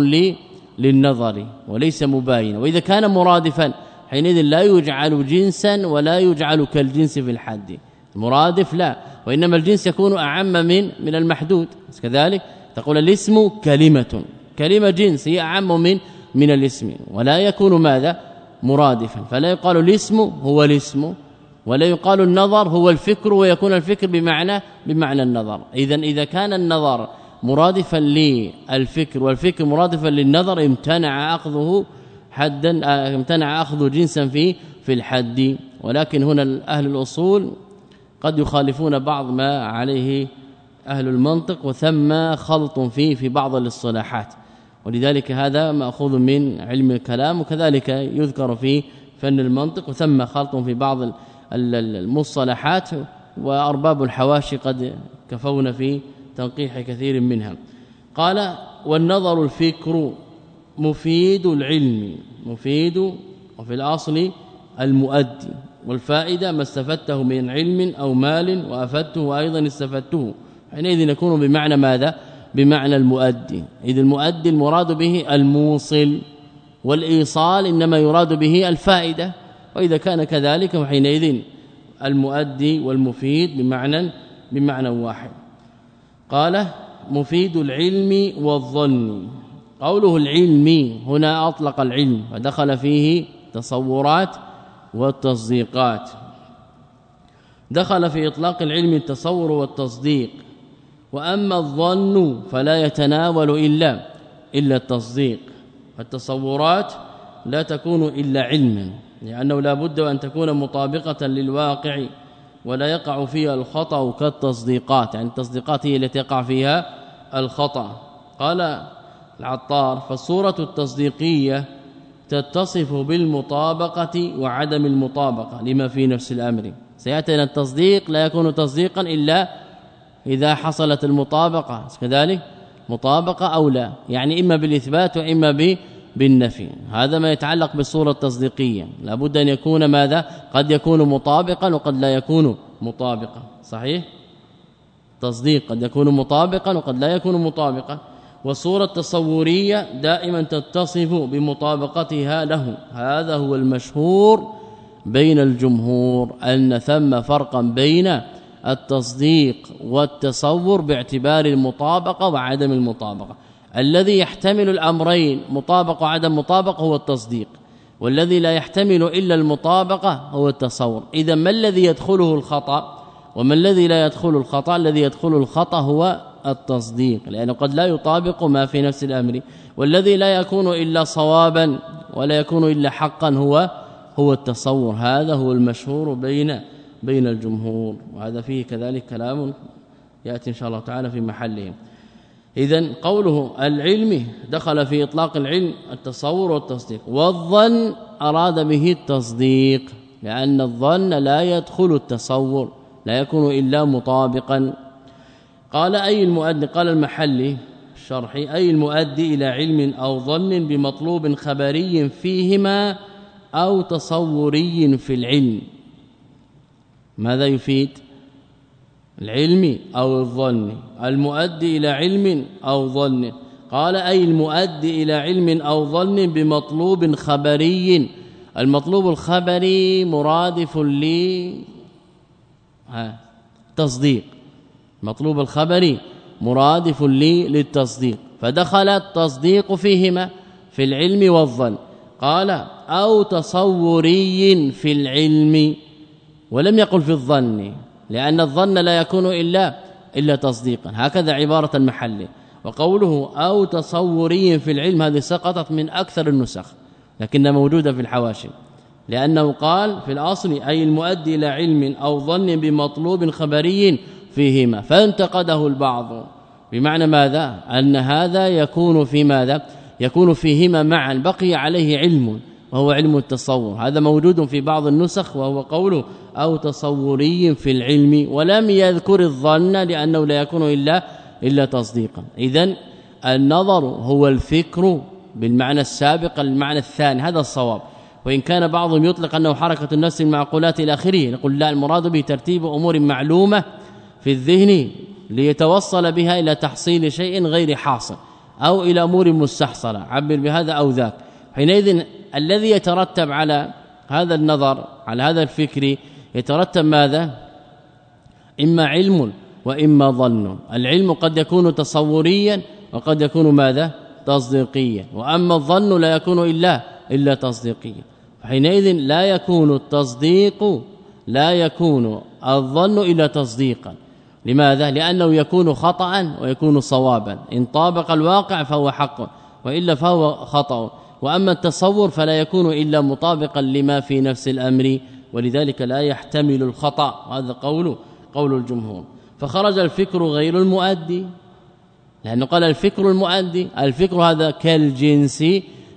للنظر وليس مباينا وإذا كان مرادفا حينئذ لا يجعل جنسا ولا يجعل كالجنس في الحد. المرادف لا وإنما الجنس يكون أعم من من المحدود. كذلك تقول الاسم كلمة. كلمة جنس هي أعم من من الاسم. ولا يكون ماذا؟ مرادفا. فلا يقال الاسم هو الاسم. ولا يقال النظر هو الفكر ويكون الفكر بمعنى بمعنى النظر. اذا إذا كان النظر مرادفا للفكر والفكر مرادفا للنظر امتنع أخذه حدا امتنع أخذ جنسا في في الحد. ولكن هنا أهل الأصول قد يخالفون بعض ما عليه أهل المنطق وثم خلط فيه في بعض الاصطلاحات. ولذلك هذا مأخوذ من علم الكلام وكذلك يذكر في فن المنطق وثم خلط في بعض المصطلحات وأرباب الحواشي قد كفون في تنقيح كثير منها. قال والنظر الفكر مفيد العلم مفيد وفي الأصل المؤدي والفائدة ما استفدته من علم أو مال وأفدته أيضا استفدته. حينئذ يكون بمعنى ماذا؟ بمعنى المؤدي. إذ المؤدي المراد به الموصل والإيصال إنما يراد به الفائدة. وإذا كان كذلك فحينئذ المؤدي والمفيد بمعنى بمعنى واحد. قال مفيد العلم والظن. قوله العلم هنا أطلق العلم ودخل فيه تصورات والتصديقات. دخل في إطلاق العلم التصور والتصديق. وأما الظن فلا يتناول إلا إلا التصديق. التصورات لا تكون إلا علما. لأنه لا بد أن تكون مطابقة للواقع ولا يقع فيها الخطأ كالتصديقات. يعني التصديقات هي التي يقع فيها الخطأ. قال العطار فالصورة التصديقية تتصف بالمطابقة وعدم المطابقة لما في نفس الأمر. سيأتي التصديق لا يكون تصديقا إلا إذا حصلت المطابقة. كذلك مطابقة أو لا. يعني إما بالإثبات وإما بالنفي. هذا ما يتعلق بالصورة التصديقية. لابد أن يكون ماذا؟ قد يكون مطابقا وقد لا يكون مطابقا. صحيح؟ تصديق قد يكون مطابقا وقد لا يكون مطابقا. والصورة التصورية دائما تتصف بمطابقتها له. هذا هو المشهور بين الجمهور أن ثم فرقا بين التصديق والتصور باعتبار المطابقة وعدم المطابقة. الذي يحتمل الأمرين مطابقه وعدم مطابقه هو التصديق والذي لا يحتمل إلا المطابقة هو التصور. إذا ما الذي يدخله الخطأ؟ وما الذي لا يدخل الخطأ؟ الذي يدخل الخطأ هو التصديق لأنه قد لا يطابق ما في نفس الأمر. والذي لا يكون إلا صوابا ولا يكون إلا حقا هو هو التصور. هذا هو المشهور بين بين الجمهور وهذا فيه كذلك كلام يأتي إن شاء الله تعالى في محله. اذا قوله العلم دخل في إطلاق العلم التصور والتصديق والظن أراد به التصديق لأن الظن لا يدخل التصور لا يكون إلا مطابقا. قال أي المؤدي قال المحلي الشرحي أي المؤدي إلى علم أو ظن بمطلوب خبري فيهما أو تصوري في العلم؟ ماذا يفيد؟ العلم أو الظن المؤدي إلى علم أو ظن. قال أي المؤدي إلى علم أو ظن بمطلوب خبري. المطلوب الخبري مرادف لي تصديق. مطلوب الخبري مرادف لي للتصديق. فدخل التصديق فيهما في العلم والظن. قال أو تصوري في العلم ولم يقل في الظن. لأن الظن لا يكون إلا إلا تصديقا. هكذا عبارة المحل. وقوله أو تصوري في العلم هذه سقطت من أكثر النسخ لكنها موجودة في الحواشي. لأنه قال في الأصل أي المؤدي إلى علم أو ظن بمطلوب خبري فيهما فانتقده البعض. بمعنى ماذا؟ أن هذا يكون في ماذا؟ يكون فيهما معا بقي عليه علم. وهو علم التصور. هذا موجود في بعض النسخ وهو قوله أو تصوري في العلم ولم يذكر الظن لأنه لا يكون إلا إلا تصديقا. اذا النظر هو الفكر بالمعنى السابق المعنى الثاني هذا الصواب. وإن كان بعضهم يطلق أنه حركة النفس المعقولات إلى آخره نقول لا المراد به ترتيب أمور معلومة في الذهن ليتوصل بها إلى تحصيل شيء غير حاصل أو إلى أمور مستحصلة. عبر بهذا أو ذاك. حينئذ الذي يترتب على هذا النظر على هذا الفكر يترتب ماذا؟ إما علم وإما ظن. العلم قد يكون تصوريا وقد يكون ماذا؟ تصديقيا. وأما الظن لا يكون إلا إلا تصديقيا. حينئذ لا يكون التصديق لا يكون الظن إلا تصديقا. لماذا؟ لأنه يكون خطا ويكون صوابا. إن طابق الواقع فهو حق وإلا فهو خطأ. وأما التصور فلا يكون إلا مطابقا لما في نفس الأمر ولذلك لا يحتمل الخطأ. هذا قول قول الجمهور. فخرج الفكر غير المؤدي لأنه قال الفكر المؤدي الفكر هذا كالجنس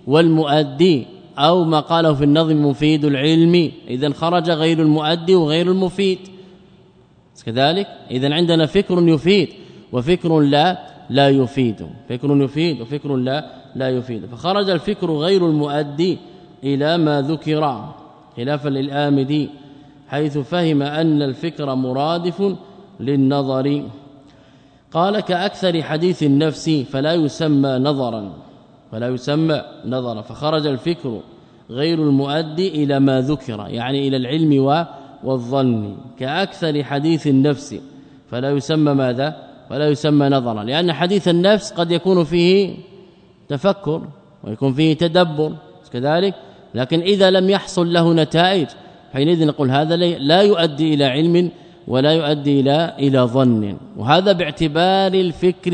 والمؤدي أو ما قاله في النظم مفيد العلم. اذا خرج غير المؤدي وغير المفيد. كذلك اذا عندنا فكر يفيد وفكر لا لا يفيد. فكر يفيد وفكر لا لا يفيد. فخرج الفكر غير المؤدي إلى ما ذكر خلافا للآمدي حيث فهم أن الفكر مرادف للنظر. قال كأكثر حديث النفس فلا يسمى نظرا فلا يسمى نظرا. فخرج الفكر غير المؤدي إلى ما ذكر يعني إلى العلم والظن. كأكثر حديث النفس فلا يسمى ماذا؟ ولا يسمى نظرا لأن حديث النفس قد يكون فيه تفكر ويكون فيه تدبر كذلك. لكن إذا لم يحصل له نتائج حينئذ نقول هذا لا يؤدي إلى علم ولا يؤدي إلى إلى ظن. وهذا باعتبار الفكر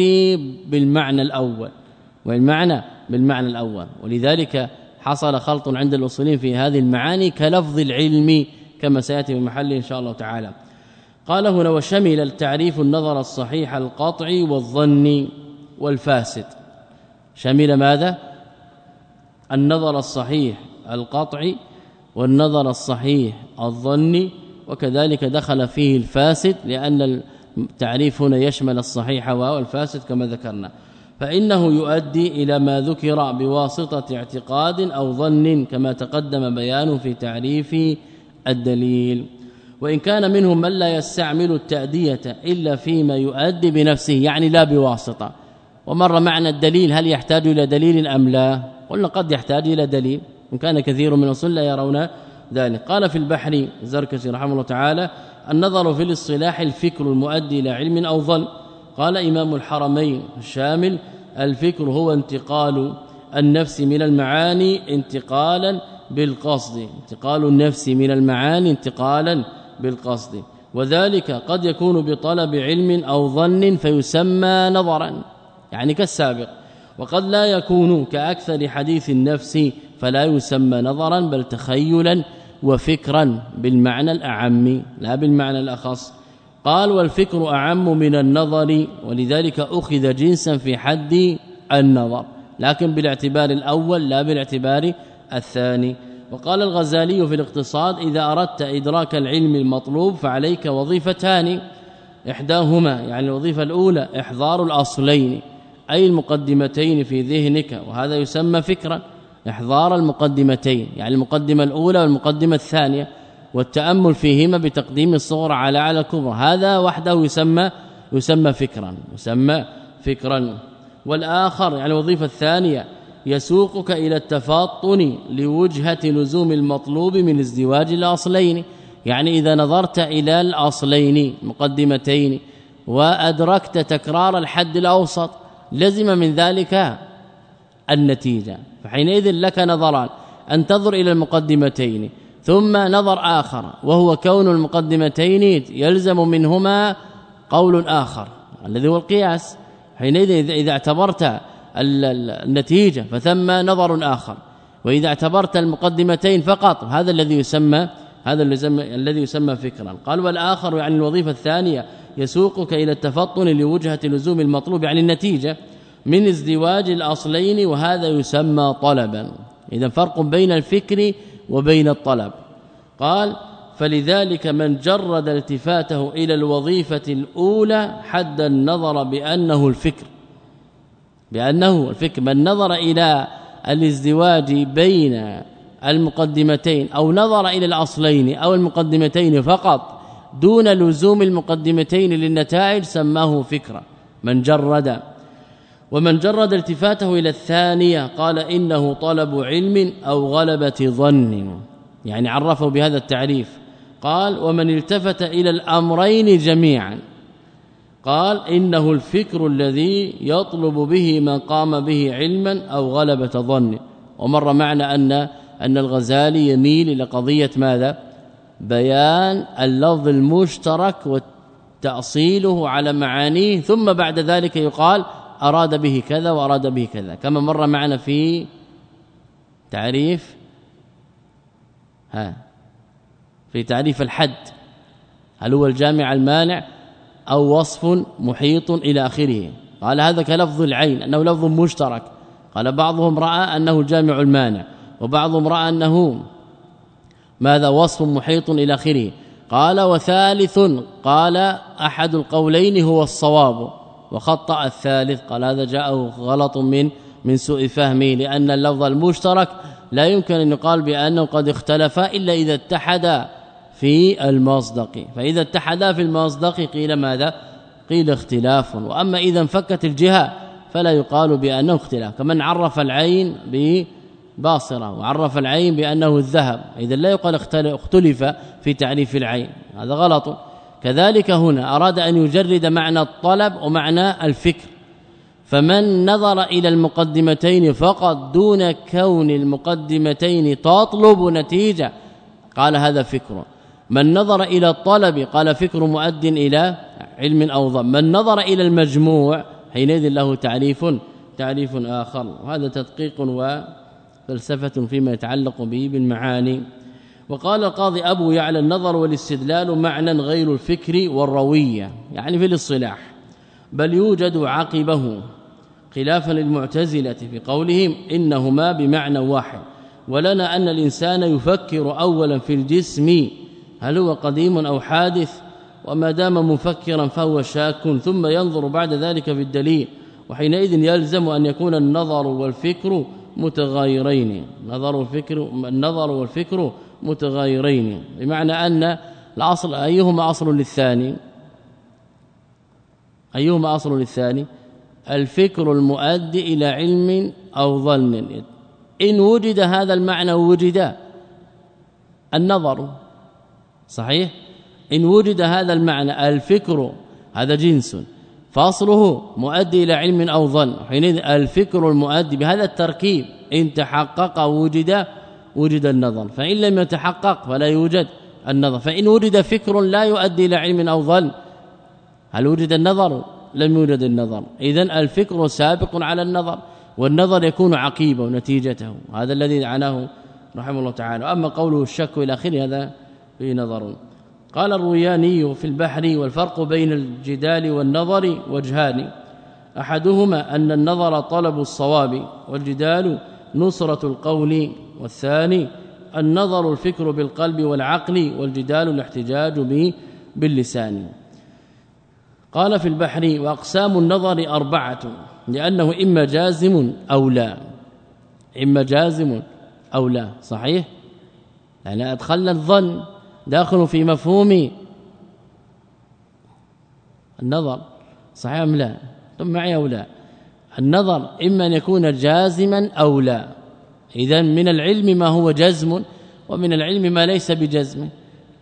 بالمعنى الأول. والمعنى بالمعنى الأول. ولذلك حصل خلط عند الاصوليين في هذه المعاني كلفظ العلم كما سيأتي في محل إن شاء الله تعالى. قال هنا وشمل التعريف النظر الصحيح القطعي والظن والفاسد. شمل ماذا؟ النظر الصحيح القطعي والنظر الصحيح الظني وكذلك دخل فيه الفاسد لأن التعريف هنا يشمل الصحيح والفاسد كما ذكرنا. فإنه يؤدي إلى ما ذكر بواسطة اعتقاد أو ظن كما تقدم بيان في تعريف الدليل. وإن كان منهم من لا يستعمل التأدية إلا فيما يؤدي بنفسه يعني لا بواسطة. ومر معنى الدليل هل يحتاج إلى دليل أم لا؟ قلنا قد يحتاج إلى دليل وان كان كثير من الصلة يرون ذلك. قال في البحر زركشي رحمه الله تعالى النظر في الاصطلاح الفكر المؤدي إلى علم أو ظن. قال إمام الحرمين الشامل الفكر هو انتقال النفس من المعاني انتقالا بالقصد. انتقال النفس من المعاني انتقالا بالقصد. وذلك قد يكون بطلب علم أو ظن فيسمى نظرا. يعني كالسابق. وقد لا يكون كأكثر حديث النفس فلا يسمى نظرا بل تخيلا وفكرا بالمعنى الأعم لا بالمعنى الأخص. قال والفكر أعم من النظر ولذلك أخذ جنسا في حد النظر لكن بالاعتبار الأول لا بالاعتبار الثاني. وقال الغزالي في الاقتصاد إذا أردت إدراك العلم المطلوب فعليك وظيفتان إحداهما يعني الوظيفة الأولى إحضار الأصلين. أي المقدمتين في ذهنك وهذا يسمى فكرا إحضار المقدمتين يعني المقدمة الأولى والمقدمة الثانية والتأمل فيهما بتقديم الصغرى على على الكبرى. هذا وحده يسمى يسمى فكرا يسمى فكرا. والآخر يعني الوظيفة الثانية يسوقك إلى التفاطن لوجهة لزوم المطلوب من ازدواج الأصلين. يعني إذا نظرت إلى الأصلين مقدمتين وأدركت تكرار الحد الأوسط لزم من ذلك النتيجة. فحينئذ لك نظران أن تنظر إلى المقدمتين ثم نظر آخر وهو كون المقدمتين يلزم منهما قول آخر الذي هو القياس. حينئذ إذا اعتبرت النتيجة فثم نظر آخر. وإذا اعتبرت المقدمتين فقط هذا الذي يسمى هذا الذي يسمى فكرا. قال والآخر يعني الوظيفة الثانية يسوقك إلى التفطن لوجهة لزوم المطلوب يعني النتيجة من ازدواج الأصلين وهذا يسمى طلبا. إذا فرق بين الفكر وبين الطلب. قال فلذلك من جرد التفاته إلى الوظيفة الأولى حد النظر بأنه الفكر. بأنه الفكر. من نظر إلى الازدواج بين المقدمتين أو نظر إلى الأصلين أو المقدمتين فقط دون لزوم المقدمتين للنتائج سماه فكرة. من جرد ومن جرد التفاته إلى الثانية قال إنه طلب علم أو غلبة ظن. يعني عرفه بهذا التعريف. قال ومن التفت إلى الأمرين جميعا قال إنه الفكر الذي يطلب به من قام به علما أو غلبة ظن ومر معنا أن أن الغزالي يميل إلى قضية ماذا؟ بيان اللفظ المشترك وتأصيله على معانيه ثم بعد ذلك يقال أراد به كذا وأراد به كذا. كما مر معنا في تعريف ها في تعريف الحد. هل هو الجامع المانع أو وصف محيط إلى آخره؟ قال هذا كلفظ العين أنه لفظ مشترك. قال بعضهم رأى أنه الجامع المانع وبعضهم رأى أنه ماذا وصف محيط إلى آخره؟ قال وثالث قال أحد القولين هو الصواب. وخطأ الثالث قال هذا جاءه غلط من من سوء فهمه لأن اللفظ المشترك لا يمكن أن يقال بأنه قد اختلفا إلا إذا اتحدا في المصدق. فإذا اتحدا في المصدق قيل ماذا؟ قيل اختلاف. وأما إذا انفكت الجهة فلا يقال بأنه اختلاف. كمن عرف العين بباصره وعرف العين بأنه الذهب. اذا لا يقال اختلف في تعريف العين. هذا غلط. كذلك هنا أراد أن يجرد معنى الطلب ومعنى الفكر. فمن نظر إلى المقدمتين فقط دون كون المقدمتين تطلب نتيجة قال هذا فكر. من نظر إلى الطلب قال فكر مؤد إلى علم أو ضم من نظر إلى المجموع حينئذ له تعريف تعريف آخر. وهذا تدقيق وفلسفة فيما يتعلق به بالمعاني. وقال القاضي أبو يعلى النظر والاستدلال معنى غير الفكر والروية يعني في الاصطلاح. بل يوجد عقبه خلافا للمعتزلة في قولهم إنهما بمعنى واحد. ولنا أن الإنسان يفكر اولا في الجسم هل هو قديم أو حادث؟ وما دام مفكرا فهو شاك ثم ينظر بعد ذلك في الدليل. وحينئذ يلزم أن يكون النظر والفكر متغايرين. نظر الفكر النظر والفكر متغايرين. بمعنى أن الاصل أيهما أصل للثاني؟ أيهما أصل للثاني؟ الفكر المؤدي إلى علم أو ظن. إن وجد هذا المعنى وجد النظر. صحيح؟ إن وجد هذا المعنى الفكر هذا جنس. فاصله مؤدي إلى علم أو ظن. حينئذ الفكر المؤدي بهذا التركيب إن تحقق وجد وجد النظر. فإن لم يتحقق فلا يوجد النظر. فإن وجد فكر لا يؤدي إلى علم أو ظن هل وجد النظر؟ لم يوجد النظر. اذا الفكر سابق على النظر والنظر يكون عقيبة ونتيجته. هذا الذي عناه رحمه الله تعالى. اما قوله الشك إلى آخره هذا في نظر. قال الروياني في البحر والفرق بين الجدال والنظر وجهان. أحدهما أن النظر طلب الصواب والجدال نصرة القول والثاني النظر الفكر بالقلب والعقل والجدال الاحتجاج به باللسان. قال في البحر وأقسام النظر أربعة لأنه إما جازم أو لا. إما جازم أو لا صحيح؟ يعني ادخلنا الظن. داخل في مفهوم النظر صحيح أم لا؟ ثم معي أو لا؟ النظر إما أن يكون جازما أو لا. إذا من العلم ما هو جزم ومن العلم ما ليس بجزم.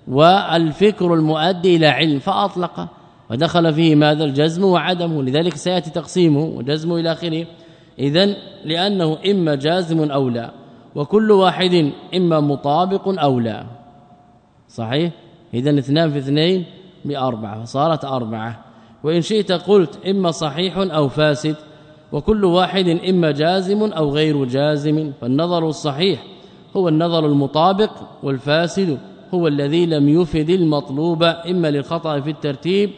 والفكر المؤدي إلى علم فأطلق. ودخل فيه ماذا؟ الجزم وعدمه. لذلك سيأتي تقسيمه وجزمه إلى آخره. اذا لأنه إما جازم أو لا وكل واحد إما مطابق أو لا. صحيح؟ اذا اثنان في اثنين بأربعة فصارت أربعة. وإن شئت قلت إما صحيح أو فاسد وكل واحد إما جازم أو غير جازم. فالنظر الصحيح هو النظر المطابق والفاسد هو الذي لم يفد المطلوب إما للخطأ في الترتيب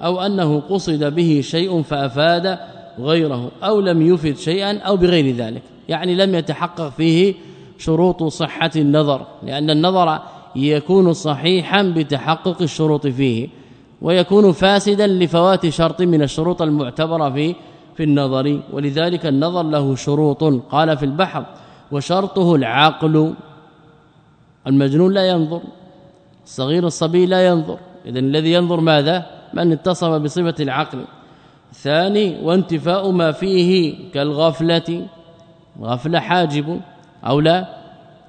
أو أنه قصد به شيء فأفاد غيره أو لم يفد شيئا أو بغير ذلك. يعني لم يتحقق فيه شروط صحة النظر لأن النظر يكون صحيحا بتحقق الشروط فيه ويكون فاسدا لفوات شرط من الشروط المعتبرة في في النظر ولذلك النظر له شروط قال في البحر وشرطه العقل. المجنون لا ينظر الصغير الصبي لا ينظر اذا الذي ينظر ماذا؟ من اتصف بصفة العقل. ثاني وانتفاء ما فيه كالغفلة غفلة حاجب أو لا؟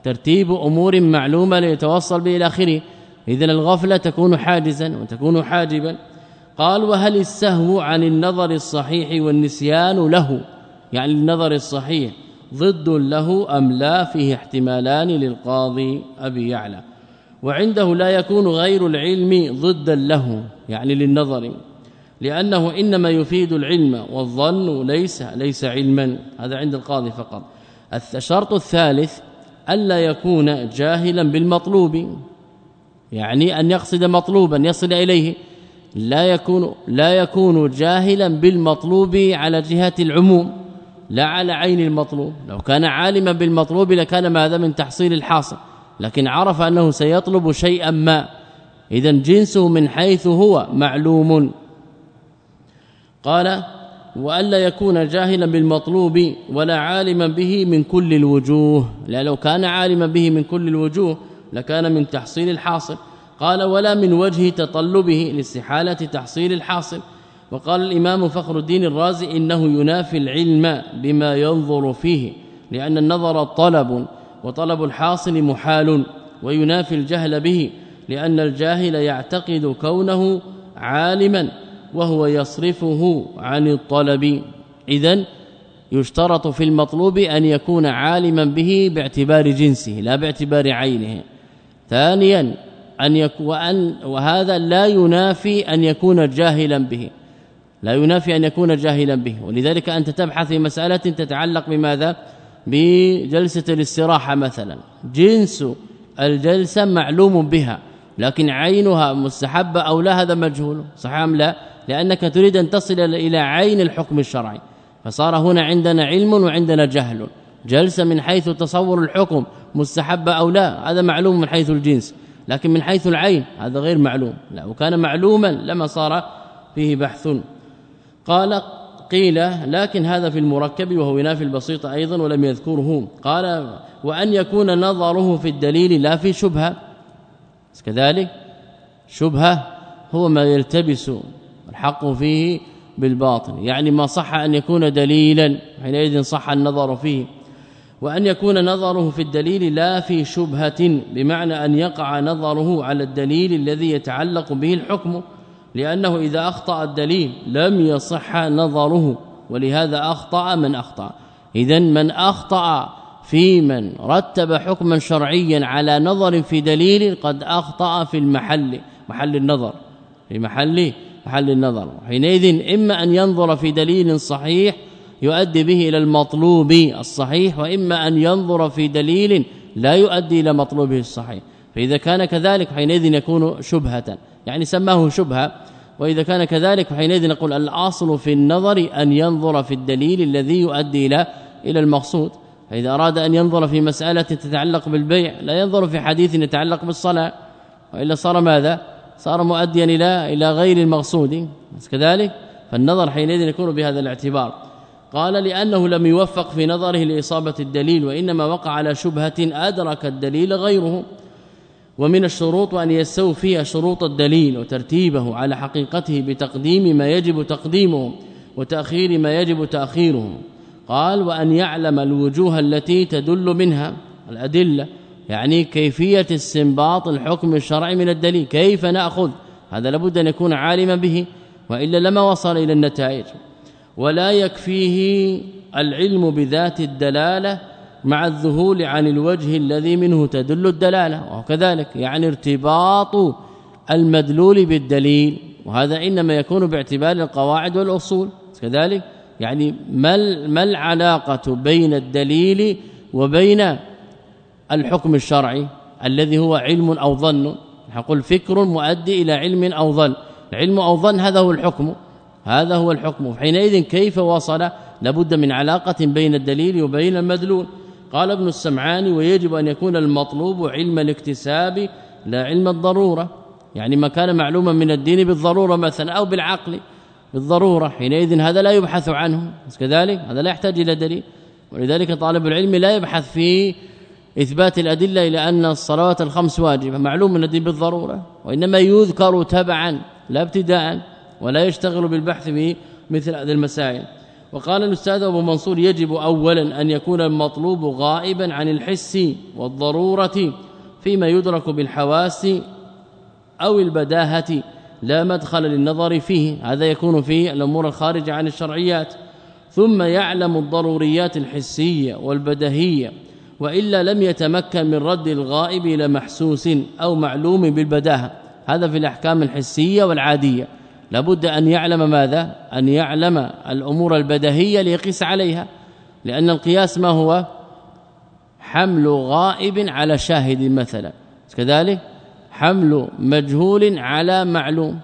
ترتيب أمور معلومة ليتوصل به إلى آخره. اذا الغفلة تكون حاجزا وتكون حاجبا. قال وهل السهو عن النظر الصحيح والنسيان له؟ يعني النظر الصحيح ضد له أم لا فيه احتمالان للقاضي أبي يعلى. وعنده لا يكون غير العلم ضدا له يعني للنظر. لأنه إنما يفيد العلم والظن ليس ليس علما. هذا عند القاضي فقط. الشرط الثالث ألا يكون جاهلا بالمطلوب يعني أن يقصد مطلوبا يصل إليه. لا يكون لا يكون جاهلا بالمطلوب على جهة العموم لا على عين المطلوب. لو كان عالما بالمطلوب لكان ماذا من تحصيل الحاصل. لكن عرف أنه سيطلب شيئا ما. اذا جنسه من حيث هو معلوم. قال والا يكون جاهلا بالمطلوب ولا عالما به من كل الوجوه. لا لو كان عالما به من كل الوجوه لكان من تحصيل الحاصل. قال ولا من وجه تطلبه لاستحالة تحصيل الحاصل وقال الإمام فخر الدين الرازي إنه ينافي العلم بما ينظر فيه لأن النظر طلب وطلب الحاصل محال وينافي الجهل به لأن الجاهل يعتقد كونه عالما وهو يصرفه عن الطلب. اذا يشترط في المطلوب أن يكون عالما به باعتبار جنسه لا باعتبار عينه. ثانيا أن يكون وهذا لا ينافي أن يكون جاهلا به. لا ينافي أن يكون جاهلا به. ولذلك أنت تبحث في مسألة تتعلق بماذا؟ بجلسة الاستراحة مثلا. جنس الجلسة معلوم بها لكن عينها مستحبة أو لا هذا مجهول. صحيح أم لا؟ لأنك تريد أن تصل إلى عين الحكم الشرعي. فصار هنا عندنا علم وعندنا جهل. جلسة من حيث تصور الحكم مستحبة أو لا هذا معلوم من حيث الجنس. لكن من حيث العين هذا غير معلوم. لا وكان معلوما لما صار فيه بحث. قال قيل لكن هذا في المركب وهو ينافي البسيط أيضا ولم يذكره. قال وأن يكون نظره في الدليل لا في شبهة. كذلك شبهة هو ما يلتبس الحق فيه بالباطل. يعني ما صح أن يكون دليلا حينئذ صح النظر فيه. وأن يكون نظره في الدليل لا في شبهة بمعنى أن يقع نظره على الدليل الذي يتعلق به الحكم لأنه إذا أخطأ الدليل لم يصح نظره ولهذا أخطأ من أخطأ. إذا من أخطأ في من رتب حكما شرعيا على نظر في دليل قد أخطأ في المحل محل النظر. في محل محل النظر. حينئذ إما أن ينظر في دليل صحيح يؤدي به إلى المطلوب الصحيح وإما أن ينظر في دليل لا يؤدي إلى مطلوبه الصحيح. فإذا كان كذلك حينئذ يكون شبهة يعني سماه شبهة. وإذا كان كذلك فحينئذ نقول الأصل في النظر أن ينظر في الدليل الذي يؤدي إلى إلى المقصود. فإذا أراد أن ينظر في مسألة تتعلق بالبيع لا ينظر في حديث يتعلق بالصلاة. وإلا صار ماذا؟ صار مؤديا إلى إلى غير المقصود. كذلك فالنظر حينئذ يكون بهذا الاعتبار. قال لأنه لم يوفق في نظره لإصابة الدليل وإنما وقع على شبهة أدرك الدليل غيره. ومن الشروط أن يستوفي شروط الدليل وترتيبه على حقيقته بتقديم ما يجب تقديمه وتأخير ما يجب تأخيره. قال وأن يعلم الوجوه التي تدل منها الأدلة يعني كيفية استنباط الحكم الشرعي من الدليل كيف نأخذ؟ هذا لابد أن يكون عالما به وإلا لما وصل إلى النتائج. ولا يكفيه العلم بذات الدلالة مع الذهول عن الوجه الذي منه تدل الدلالة وكذلك يعني ارتباط المدلول بالدليل وهذا إنما يكون باعتبار القواعد والأصول. كذلك يعني ما ما العلاقة بين الدليل وبين الحكم الشرعي الذي هو علم أو ظن. نقول فكر مؤدي إلى علم أو ظن. علم أو ظن هذا هو الحكم. هذا هو الحكم. حينئذ كيف وصل؟ لابد من علاقة بين الدليل وبين المدلول. قال ابن السمعاني ويجب أن يكون المطلوب علم الاكتساب لا علم الضرورة. يعني ما كان معلوما من الدين بالضرورة مثلا أو بالعقل بالضرورة. حينئذ هذا لا يبحث عنه. كذلك هذا لا يحتاج إلى دليل. ولذلك طالب العلم لا يبحث في إثبات الأدلة إلى أن الصلوات الخمس واجبة معلوم الدين بالضرورة وإنما يذكر تبعا لا ابتداء ولا يشتغل بالبحث في مثل هذه المسائل. وقال الأستاذ أبو منصور يجب اولا أن يكون المطلوب غائبا عن الحس والضرورة فيما يدرك بالحواس أو البداهة لا مدخل للنظر فيه. هذا يكون في الأمور الخارجة عن الشرعيات. ثم يعلم الضروريات الحسية والبدهية وإلا لم يتمكن من رد الغائب إلى محسوس أو معلوم بالبداهة. هذا في الأحكام الحسية والعادية. لابد أن يعلم ماذا؟ أن يعلم الأمور البدهية ليقيس عليها. لأن القياس ما هو؟ حمل غائب على شاهد مثلا. كذلك حمل مجهول على معلوم.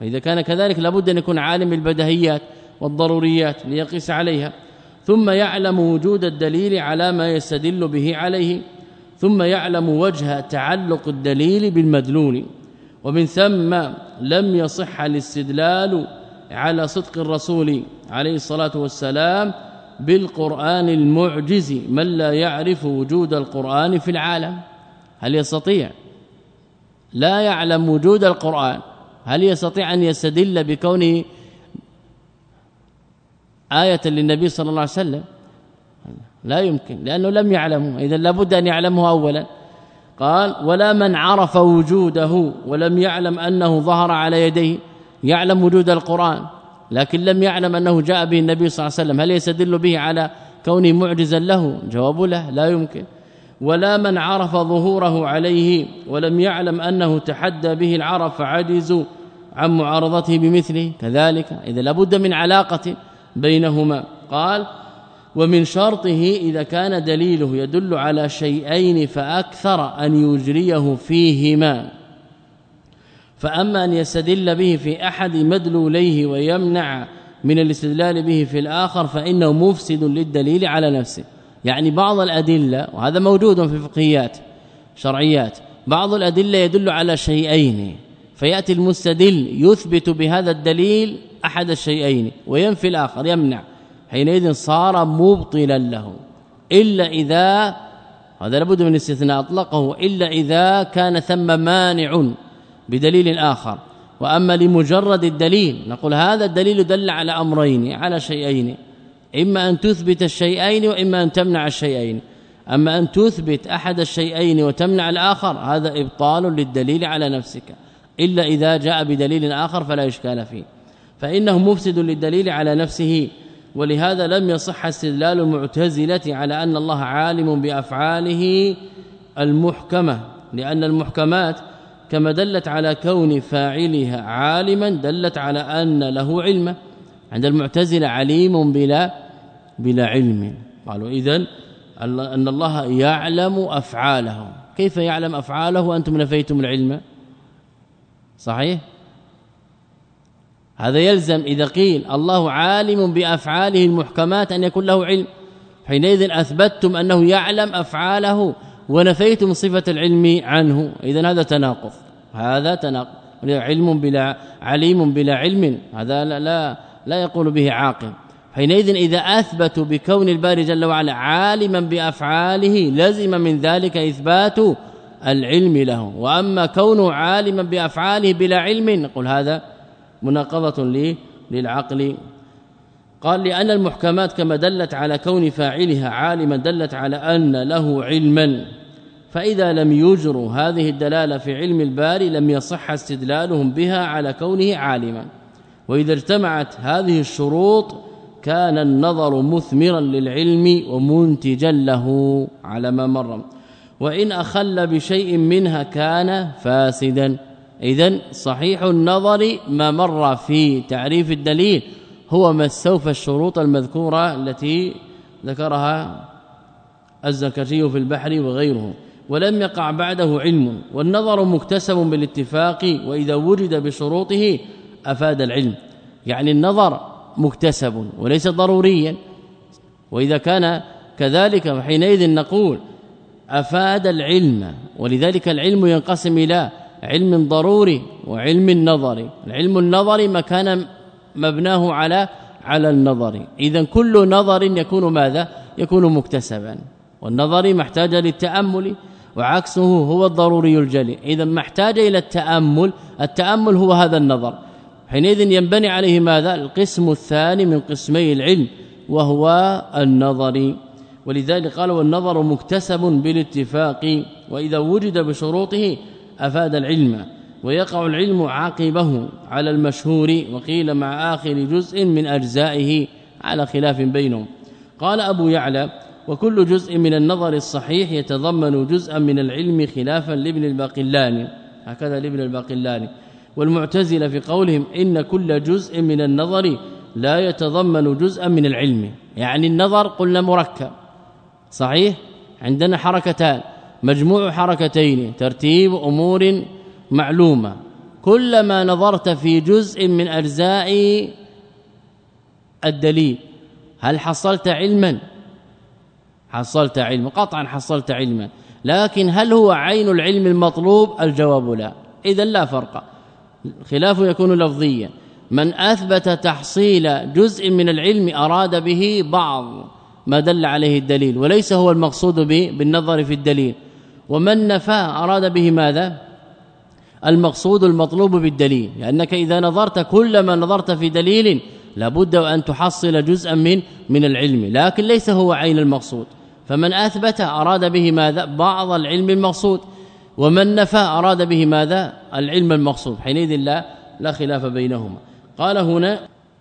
فإذا كان كذلك لابد أن يكون عالم بالبدهيات والضروريات ليقيس عليها. ثم يعلم وجود الدليل على ما يستدل به عليه ثم يعلم وجه تعلق الدليل بالمدلول ومن ثم لم يصح الاستدلال على صدق الرسول عليه الصلاة والسلام بالقرآن المعجز من لا يعرف وجود القرآن في العالم. هل يستطيع؟ لا يعلم وجود القرآن. هل يستطيع أن يستدل بكونه آية للنبي صلى الله عليه وسلم. لا يمكن لأنه لم يعلمه. إذا لابد أن يعلمه أولا. قال ولا من عرف وجوده ولم يعلم أنه ظهر على يديه يعلم وجود القرآن لكن لم يعلم أنه جاء به النبي صلى الله عليه وسلم. هل يستدل به على كونه معجزا له؟ جواب له لا يمكن. ولا من عرف ظهوره عليه ولم يعلم أنه تحدى به العرب فعجزوا عن معارضته بمثله. كذلك إذا لابد من علاقة بينهما. قال ومن شرطه إذا كان دليله يدل على شيئين فأكثر أن يجريه فيهما. فأما أن يستدل به في أحد مدلوليه ويمنع من الاستدلال به في الآخر فإنه مفسد للدليل على نفسه. يعني بعض الأدلة وهذا موجود في الفقهيات شرعيات بعض الأدلة يدل على شيئين فيأتي المستدل يثبت بهذا الدليل أحد الشيئين وينفي الآخر يمنع. حينئذ صار مبطلا له. إلا إذا هذا لابد من استثناء أطلقه إلا إذا كان ثم مانع بدليل آخر. وأما لمجرد الدليل نقول هذا الدليل دل على أمرين على شيئين. إما أن تثبت الشيئين وإما أن تمنع الشيئين. أما أن تثبت أحد الشيئين وتمنع الآخر هذا إبطال للدليل على نفسك. إلا إذا جاء بدليل آخر فلا إشكال فيه. فإنه مفسد للدليل على نفسه ولهذا لم يصح استدلال المعتزلة على أن الله عالم بأفعاله المحكمة لأن المحكمات كما دلت على كون فاعلها عالما دلت على أن له علما عند المعتزلة عليم بلا بلا علم. قالوا اذا أن الله يعلم افعاله كيف يعلم أفعاله وأنتم نفيتم العلم؟ صحيح؟ هذا يلزم إذا قيل الله عالم بأفعاله المحكمات أن يكون له علم. حينئذ أثبتتم أنه يعلم أفعاله ونفيتم صفة العلم عنه. اذا هذا تناقض. هذا تناقض. علم بلا عليم بلا علم. هذا لا لا, لا يقول به عاقل. حينئذ إذا أثبتوا بكون الباري جل وعلا عالما بأفعاله لزم من ذلك إثبات العلم له. وأما كونه عالما بأفعاله بلا علم نقول هذا مناقضة للعقل. قال لأن المحكمات كما دلت على كون فاعلها عالما دلت على أن له علما. فإذا لم يجروا هذه الدلالة في علم الباري لم يصح استدلالهم بها على كونه عالما. وإذا اجتمعت هذه الشروط كان النظر مثمرا للعلم ومنتجا له على ما مر. وإن أخل بشيء منها كان فاسدا. اذا صحيح النظر ما مر في تعريف الدليل هو ما استوفى الشروط المذكورة التي ذكرها الزكري في البحر وغيره ولم يقع بعده علم والنظر مكتسب بالاتفاق وإذا وجد بشروطه أفاد العلم. يعني النظر مكتسب وليس ضروريا. وإذا كان كذلك حينئذ نقول أفاد العلم ولذلك العلم ينقسم إلى علم ضروري وعلم نظري العلم النظري ما كان مبناه على على النظر. اذا كل نظر يكون ماذا؟ يكون مكتسبا. والنظر محتاج للتأمل وعكسه هو الضروري الجلي اذا محتاج إلى التأمل. التأمل هو هذا النظر. حينئذ ينبني عليه ماذا؟ القسم الثاني من قسمي العلم وهو النظري ولذلك قال والنظر مكتسب بالاتفاق وإذا وجد بشروطه أفاد العلم ويقع العلم عاقبه على المشهور وقيل مع آخر جزء من أجزائه على خلاف بينهم. قال أبو يعلى وكل جزء من النظر الصحيح يتضمن جزءا من العلم خلافا لابن الباقلاني. هكذا لابن الباقلاني. والمعتزلة في قولهم إن كل جزء من النظر لا يتضمن جزءا من العلم. يعني النظر قلنا مركب. صحيح؟ عندنا حركتان. مجموع حركتين ترتيب أمور معلومة. كلما نظرت في جزء من أجزاء الدليل هل حصلت علما؟ حصلت علما قطعا حصلت علما. لكن هل هو عين العلم المطلوب؟ الجواب لا. اذا لا فرق. خلاف يكون لفظيا. من أثبت تحصيل جزء من العلم أراد به بعض ما دل عليه الدليل وليس هو المقصود به بالنظر في الدليل. ومن نفى أراد به ماذا؟ المقصود المطلوب بالدليل لأنك إذا نظرت كلما نظرت في دليل لابد أن تحصل جزءا من من العلم لكن ليس هو عين المقصود. فمن أثبت أراد به ماذا؟ بعض العلم المقصود. ومن نفى أراد به ماذا؟ العلم المقصود. حينئذ لا لا خلاف بينهما. قال هنا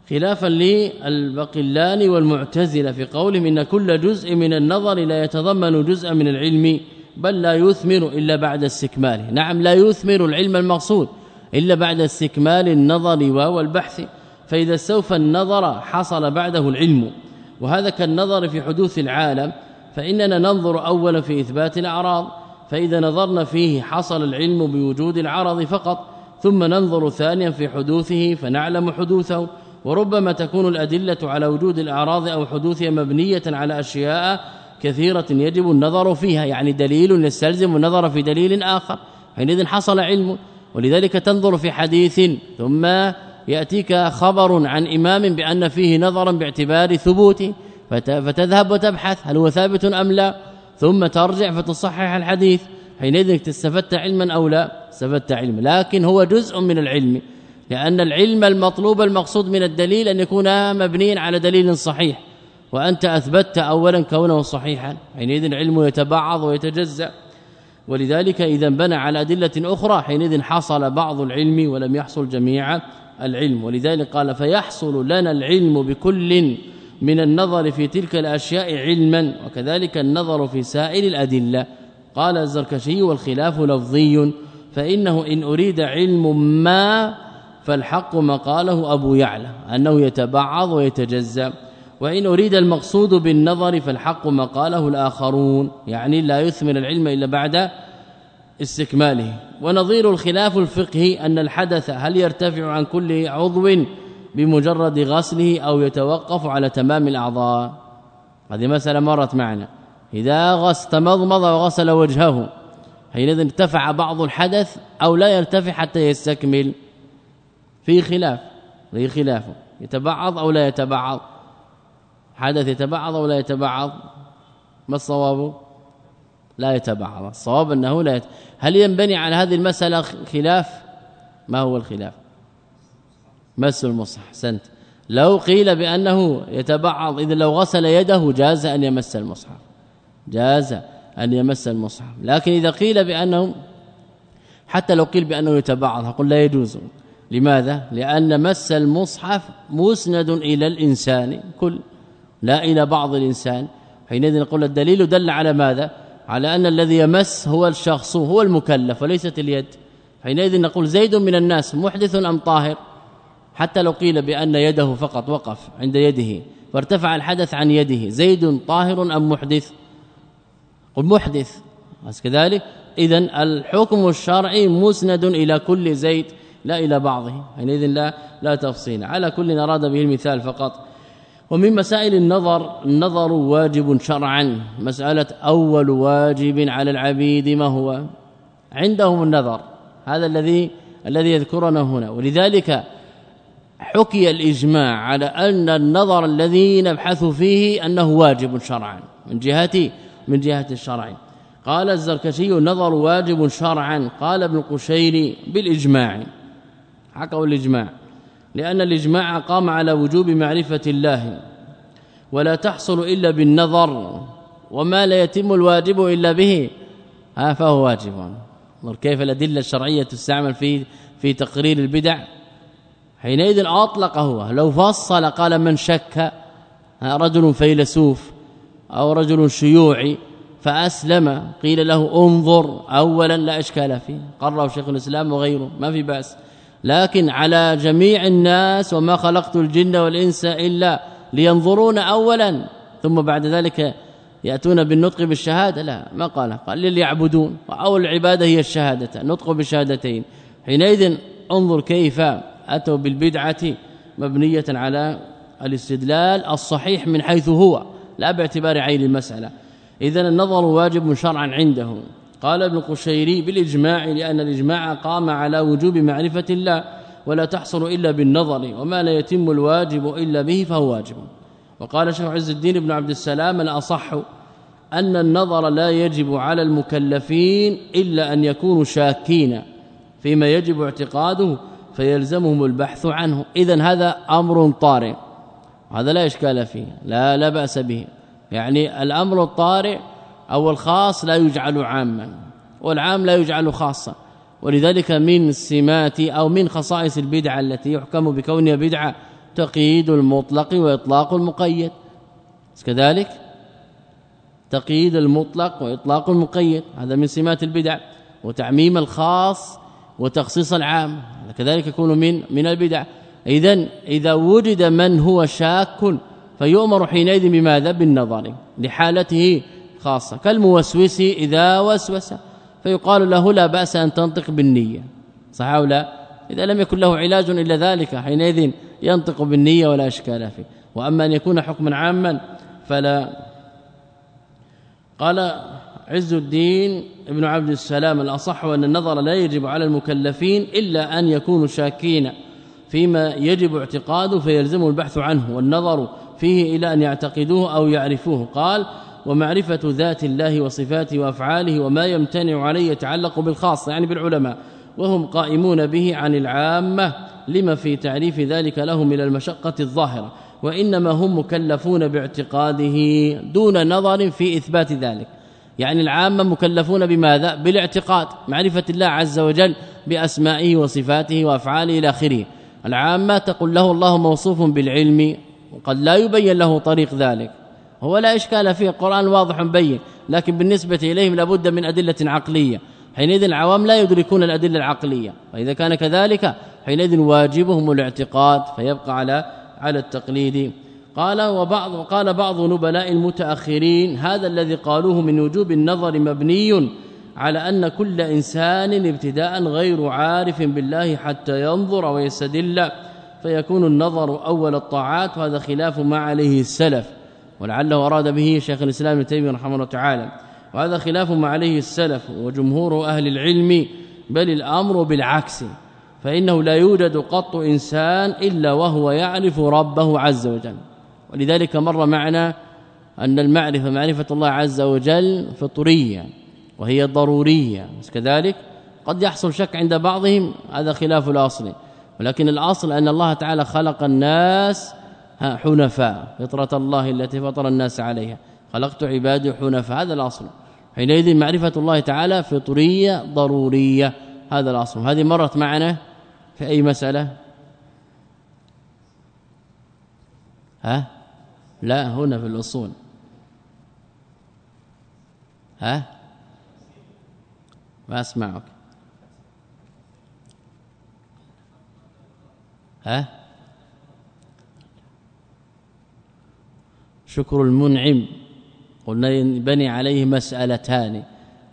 خلافا للبقلان والمعتزلة في قولهم إن كل جزء من النظر لا يتضمن جزءا من العلم بل لا يثمر إلا بعد استكماله. نعم لا يثمر العلم المقصود إلا بعد استكمال النظر والبحث. فإذا سوف النظر حصل بعده العلم. وهذا كالنظر في حدوث العالم. فإننا ننظر أولا في إثبات الأعراض. فإذا نظرنا فيه حصل العلم بوجود العرض فقط. ثم ننظر ثانيا في حدوثه فنعلم حدوثه. وربما تكون الأدلة على وجود الأعراض أو حدوثها مبنية على أشياء كثيرة يجب النظر فيها يعني دليل يستلزم النظر في دليل آخر. حينئذ حصل علم ولذلك تنظر في حديث ثم يأتيك خبر عن إمام بأن فيه نظرا باعتبار ثبوته فتذهب وتبحث هل هو ثابت أم لا. ثم ترجع فتصحح الحديث. حينئذ استفدت علما أو لا؟ استفدت علما. لكن هو جزء من العلم لأن العلم المطلوب المقصود من الدليل أن يكون مبنيا على دليل صحيح. وأنت أثبتت اولا كونه صحيحا حينئذ العلم يتبعض ويتجزأ. ولذلك إذا بنى على أدلة أخرى حينئذ حصل بعض العلم ولم يحصل جميع العلم. ولذلك قال فيحصل لنا العلم بكل من النظر في تلك الأشياء علما وكذلك النظر في سائر الأدلة. قال الزركشي والخلاف لفظي فإنه إن أريد علم ما فالحق ما قاله أبو يعلى أنه يتبعض ويتجزأ. وإن أريد المقصود بالنظر فالحق ما قاله الآخرون يعني لا يثمر العلم إلا بعد استكماله. ونظير الخلاف الفقهي أن الحدث هل يرتفع عن كل عضو بمجرد غسله أو يتوقف على تمام الأعضاء؟ هذه مسألة مرت معنا. إذا غسل تمضمض وغسل وجهه حينئذ ارتفع بعض الحدث أو لا يرتفع حتى يستكمل. في خلاف في خلاف. يتبعض أو لا يتبعض. حدث يتبعض ولا يتبعض؟ ما الصواب؟ لا يتبعض. الصواب أنه لا يت... هل ينبني على هذه المسألة خلاف؟ ما هو الخلاف؟ مس المصح أحسنت. لو قيل بأنه يتبعض اذا لو غسل يده جاز أن يمس المصحف. جاز أن يمس المصحف. لكن إذا قيل بانه حتى لو قيل بأنه يتبعض أقول لا يجوز. لماذا؟ لأن مس المصحف مسند إلى الإنسان كل لا إلى بعض الإنسان. حينئذ نقول الدليل دل على ماذا؟ على أن الذي يمس هو الشخص هو المكلف وليست اليد. حينئذ نقول زيد من الناس محدث أم طاهر؟ حتى لو قيل بأن يده فقط وقف عند يده وارتفع الحدث عن يده زيد طاهر أم محدث؟ قل محدث. بس كذلك اذا الحكم الشرعي مسند إلى كل زيد لا إلى بعضه. حينئذ لا لا تفصيل. على كل اراد به المثال فقط. ومن مسائل النظر النظر واجب شرعا. مسألة أول واجب على العبيد ما هو؟ عندهم النظر. هذا الذي الذي يذكرنا هنا. ولذلك حكي الإجماع على أن النظر الذي نبحث فيه أنه واجب شرعا. من جهة من جهة الشرع. قال الزركشي النظر واجب شرعا. قال ابن القشيري بالإجماع. حكوا الإجماع. لأن الإجماع قام على وجوب معرفة الله ولا تحصل إلا بالنظر وما لا يتم الواجب إلا به. ها فهو واجب. انظر كيف الأدلة الشرعية تستعمل في في تقرير البدع. حينئذ أطلق هو. لو فصل قال من شك رجل فيلسوف أو رجل شيوعي فأسلم قيل له انظر اولا لا إشكال فيه. قرره شيخ الإسلام وغيره ما في بأس. لكن على جميع الناس وما خلقت الجن والإنس إلا لينظرون اولا. ثم بعد ذلك يأتون بالنطق بالشهادة. لا ما قال. قال ليعبدون أو العبادة هي الشهادة نطق بالشهادتين. حينئذ انظر كيف أتوا بالبدعة مبنية على الاستدلال الصحيح من حيث هو لا باعتبار عين المسألة. اذا النظر واجب شرعا عنده. قال ابن قشيري بالإجماع لأن الإجماع قام على وجوب معرفة الله ولا تحصل إلا بالنظر وما لا يتم الواجب إلا به فهو واجب. وقال شيخ عز الدين بن عبد السلام الأصح أن النظر لا يجب على المكلفين إلا أن يكونوا شاكين فيما يجب اعتقاده فيلزمهم البحث عنه. اذا هذا أمر طارئ هذا لا إشكال فيه لا لا بأس به. يعني الأمر الطارئ أو الخاص لا يجعل عاما والعام لا يجعل خاصا. ولذلك من سمات أو من خصائص البدعه التي يحكم بكونها بدعه تقييد المطلق وإطلاق المقيد. كذلك تقييد المطلق وإطلاق المقيد هذا من سمات البدع. وتعميم الخاص وتخصيص العام كذلك يكون من من البدع. إذا إذا وجد من هو شاك فيؤمر حينئذ بماذا؟ بالنظر لحالته خاصة كالموسوس إذا وسوس فيقال له لا بأس أن تنطق بالنية. صح أو لا؟ إذا لم يكن له علاج إلا ذلك حينئذ ينطق بالنية ولا إشكال فيه. وأما أن يكون حكما عاما فلا. قال عز الدين ابن عبد السلام الأصح أن النظر لا يجب على المكلفين إلا أن يكونوا شاكين فيما يجب اعتقاده فيلزم البحث عنه والنظر فيه إلى أن يعتقدوه أو يعرفوه. قال ومعرفة ذات الله وصفاته وأفعاله وما يمتنع عليه يتعلق بالخاص يعني بالعلماء. وهم قائمون به عن العامة. لما في تعريف ذلك لهم من المشقة الظاهرة. وإنما هم مكلفون باعتقاده دون نظر في إثبات ذلك. يعني العامة مكلفون بماذا؟ بالاعتقاد. معرفة الله عز وجل بأسمائه وصفاته وأفعاله إلى آخره. العامة تقول له الله موصوف بالعلم وقد لا يبين له طريق ذلك. هو لا إشكال فيه. القرآن واضح بين لكن بالنسبة إليهم لابد من أدلة عقلية. حينئذ العوام لا يدركون الأدلة العقلية فإذا كان كذلك حينئذ واجبهم الاعتقاد فيبقى على على التقليد. قال وبعض وقال بعض نبلاء المتأخرين هذا الذي قالوه من وجوب النظر مبني على أن كل إنسان ابتداء غير عارف بالله حتى ينظر ويستدل فيكون النظر أول الطاعات وهذا خلاف ما عليه السلف. ولعله أراد به شيخ الإسلام ابن تيمية رحمه الله تعالى. وهذا خلاف ما عليه السلف وجمهور أهل العلم بل الأمر بالعكس. فإنه لا يوجد قط إنسان إلا وهو يعرف ربه عز وجل. ولذلك مر معنا أن المعرفة معرفة الله عز وجل فطرية وهي ضرورية. كذلك قد يحصل شك عند بعضهم هذا خلاف الأصل. ولكن الأصل أن الله تعالى خلق الناس حنفاء فطرة الله التي فطر الناس عليها. خلقت عبادي حنفاء هذا الأصل. حينئذ معرفة الله تعالى فطرية ضرورية هذا الأصل. هذه مرت معنا في أي مسألة؟ ها؟ لا هنا في الأصول. ها؟ ما أسمعك. ها؟ شكر المنعم. قلنا ينبني عليه مسألتان.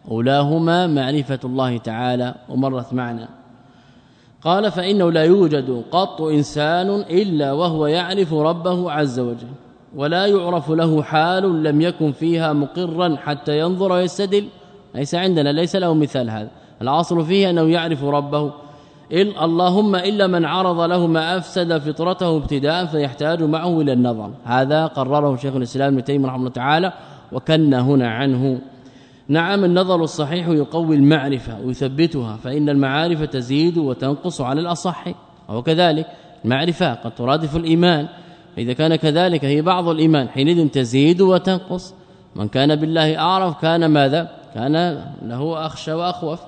أولاهما معرفة الله تعالى ومرت معنا. قال فإنه لا يوجد قط إنسان إلا وهو يعرف ربه عز وجل ولا يعرف له حال لم يكن فيها مقرا حتى ينظر ويستدل. ليس عندنا ليس له مثال هذا. الأصل فيه أنه يعرف ربه إلا اللهم إلا من عرض له ما أفسد فطرته ابتداء فيحتاج معه إلى النظر. هذا قرره شيخ الإسلام ابن تيمية رحمه الله تعالى وكنا هنا عنه. نعم النظر الصحيح يقوي المعرفة ويثبتها فإن المعارف تزيد وتنقص على الأصح وهو كذلك. المعرفة قد ترادف الإيمان. إذا كان كذلك هي بعض الإيمان حينئذ تزيد وتنقص. من كان بالله أعرف كان ماذا؟ كان له أخشى وأخوف.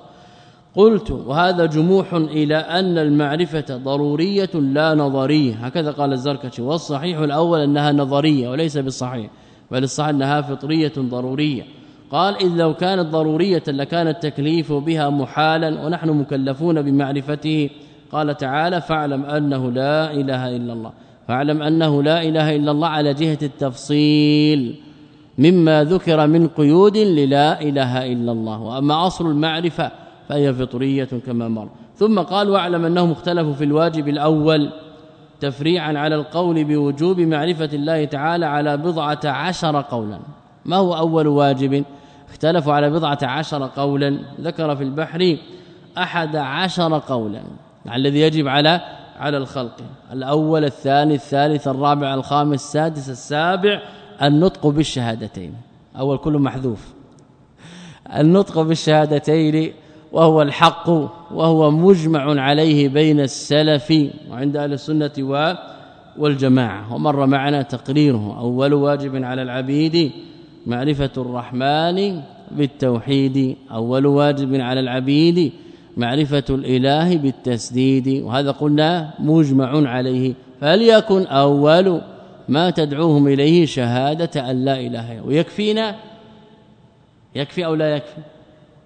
قلت وهذا جموح إلى أن المعرفة ضرورية لا نظرية. هكذا قال الزركشي والصحيح الأول أنها نظرية وليس بالصحيح بل الصحيح أنها فطرية ضرورية. قال إذ لو كانت ضرورية لكان التكليف بها محالا ونحن مكلفون بمعرفته. قال تعالى فاعلم أنه لا إله إلا الله. فاعلم أنه لا إله إلا الله على جهة التفصيل. مما ذكر من قيود للا إله إلا الله. وأما أصل المعرفة فهي فطرية كما مر. ثم قال واعلم أنهم اختلفوا في الواجب الأول تفريعا على القول بوجوب معرفة الله تعالى على بضعة عشر قولا. ما هو أول واجب؟ اختلفوا على بضعة عشر قولا. ذكر في البحر أحد عشر قولا. الذي يجب على على الخلق. الأول الثاني الثالث الرابع الخامس السادس السابع. النطق بالشهادتين. أول كله محذوف. النطق بالشهادتين وهو الحق وهو مجمع عليه بين السلف وعند أهل السنة والجماعة. ومر معنا تقريره أول واجب على العبيد معرفة الرحمن بالتوحيد. أول واجب على العبيد معرفة الإله بالتسديد. وهذا قلنا مجمع عليه. فليكن أول ما تدعوهم إليه شهادة أن لا إله إلا ويكفينا؟ يكفي أو لا يكفي؟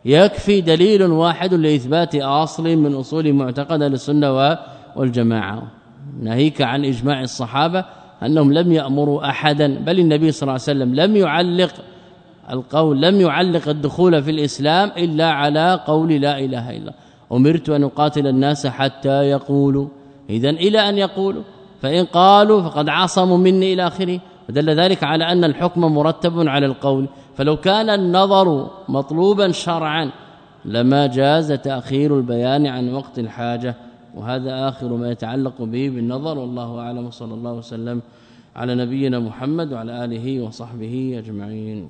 يكفي دليل واحد لإثبات أصل من أصول معتقد للسنة والجماعة. ناهيك عن إجماع الصحابة أنهم لم يأمروا أحدا بل النبي صلى الله عليه وسلم لم يعلق القول لم يعلق الدخول في الإسلام إلا على قول لا إله إلا الله. أمرت أن أقاتل الناس حتى يقولوا. اذا إلى أن يقولوا. فإن قالوا فقد عصموا مني إلى آخره. ودل ذلك على أن الحكم مرتب على القول. فلو كان النظر مطلوبا شرعا لما جاز تأخير البيان عن وقت الحاجة وهذا آخر ما يتعلق به بالنظر. والله أعلم. صلى الله وسلم على نبينا محمد وعلى آله وصحبه أجمعين.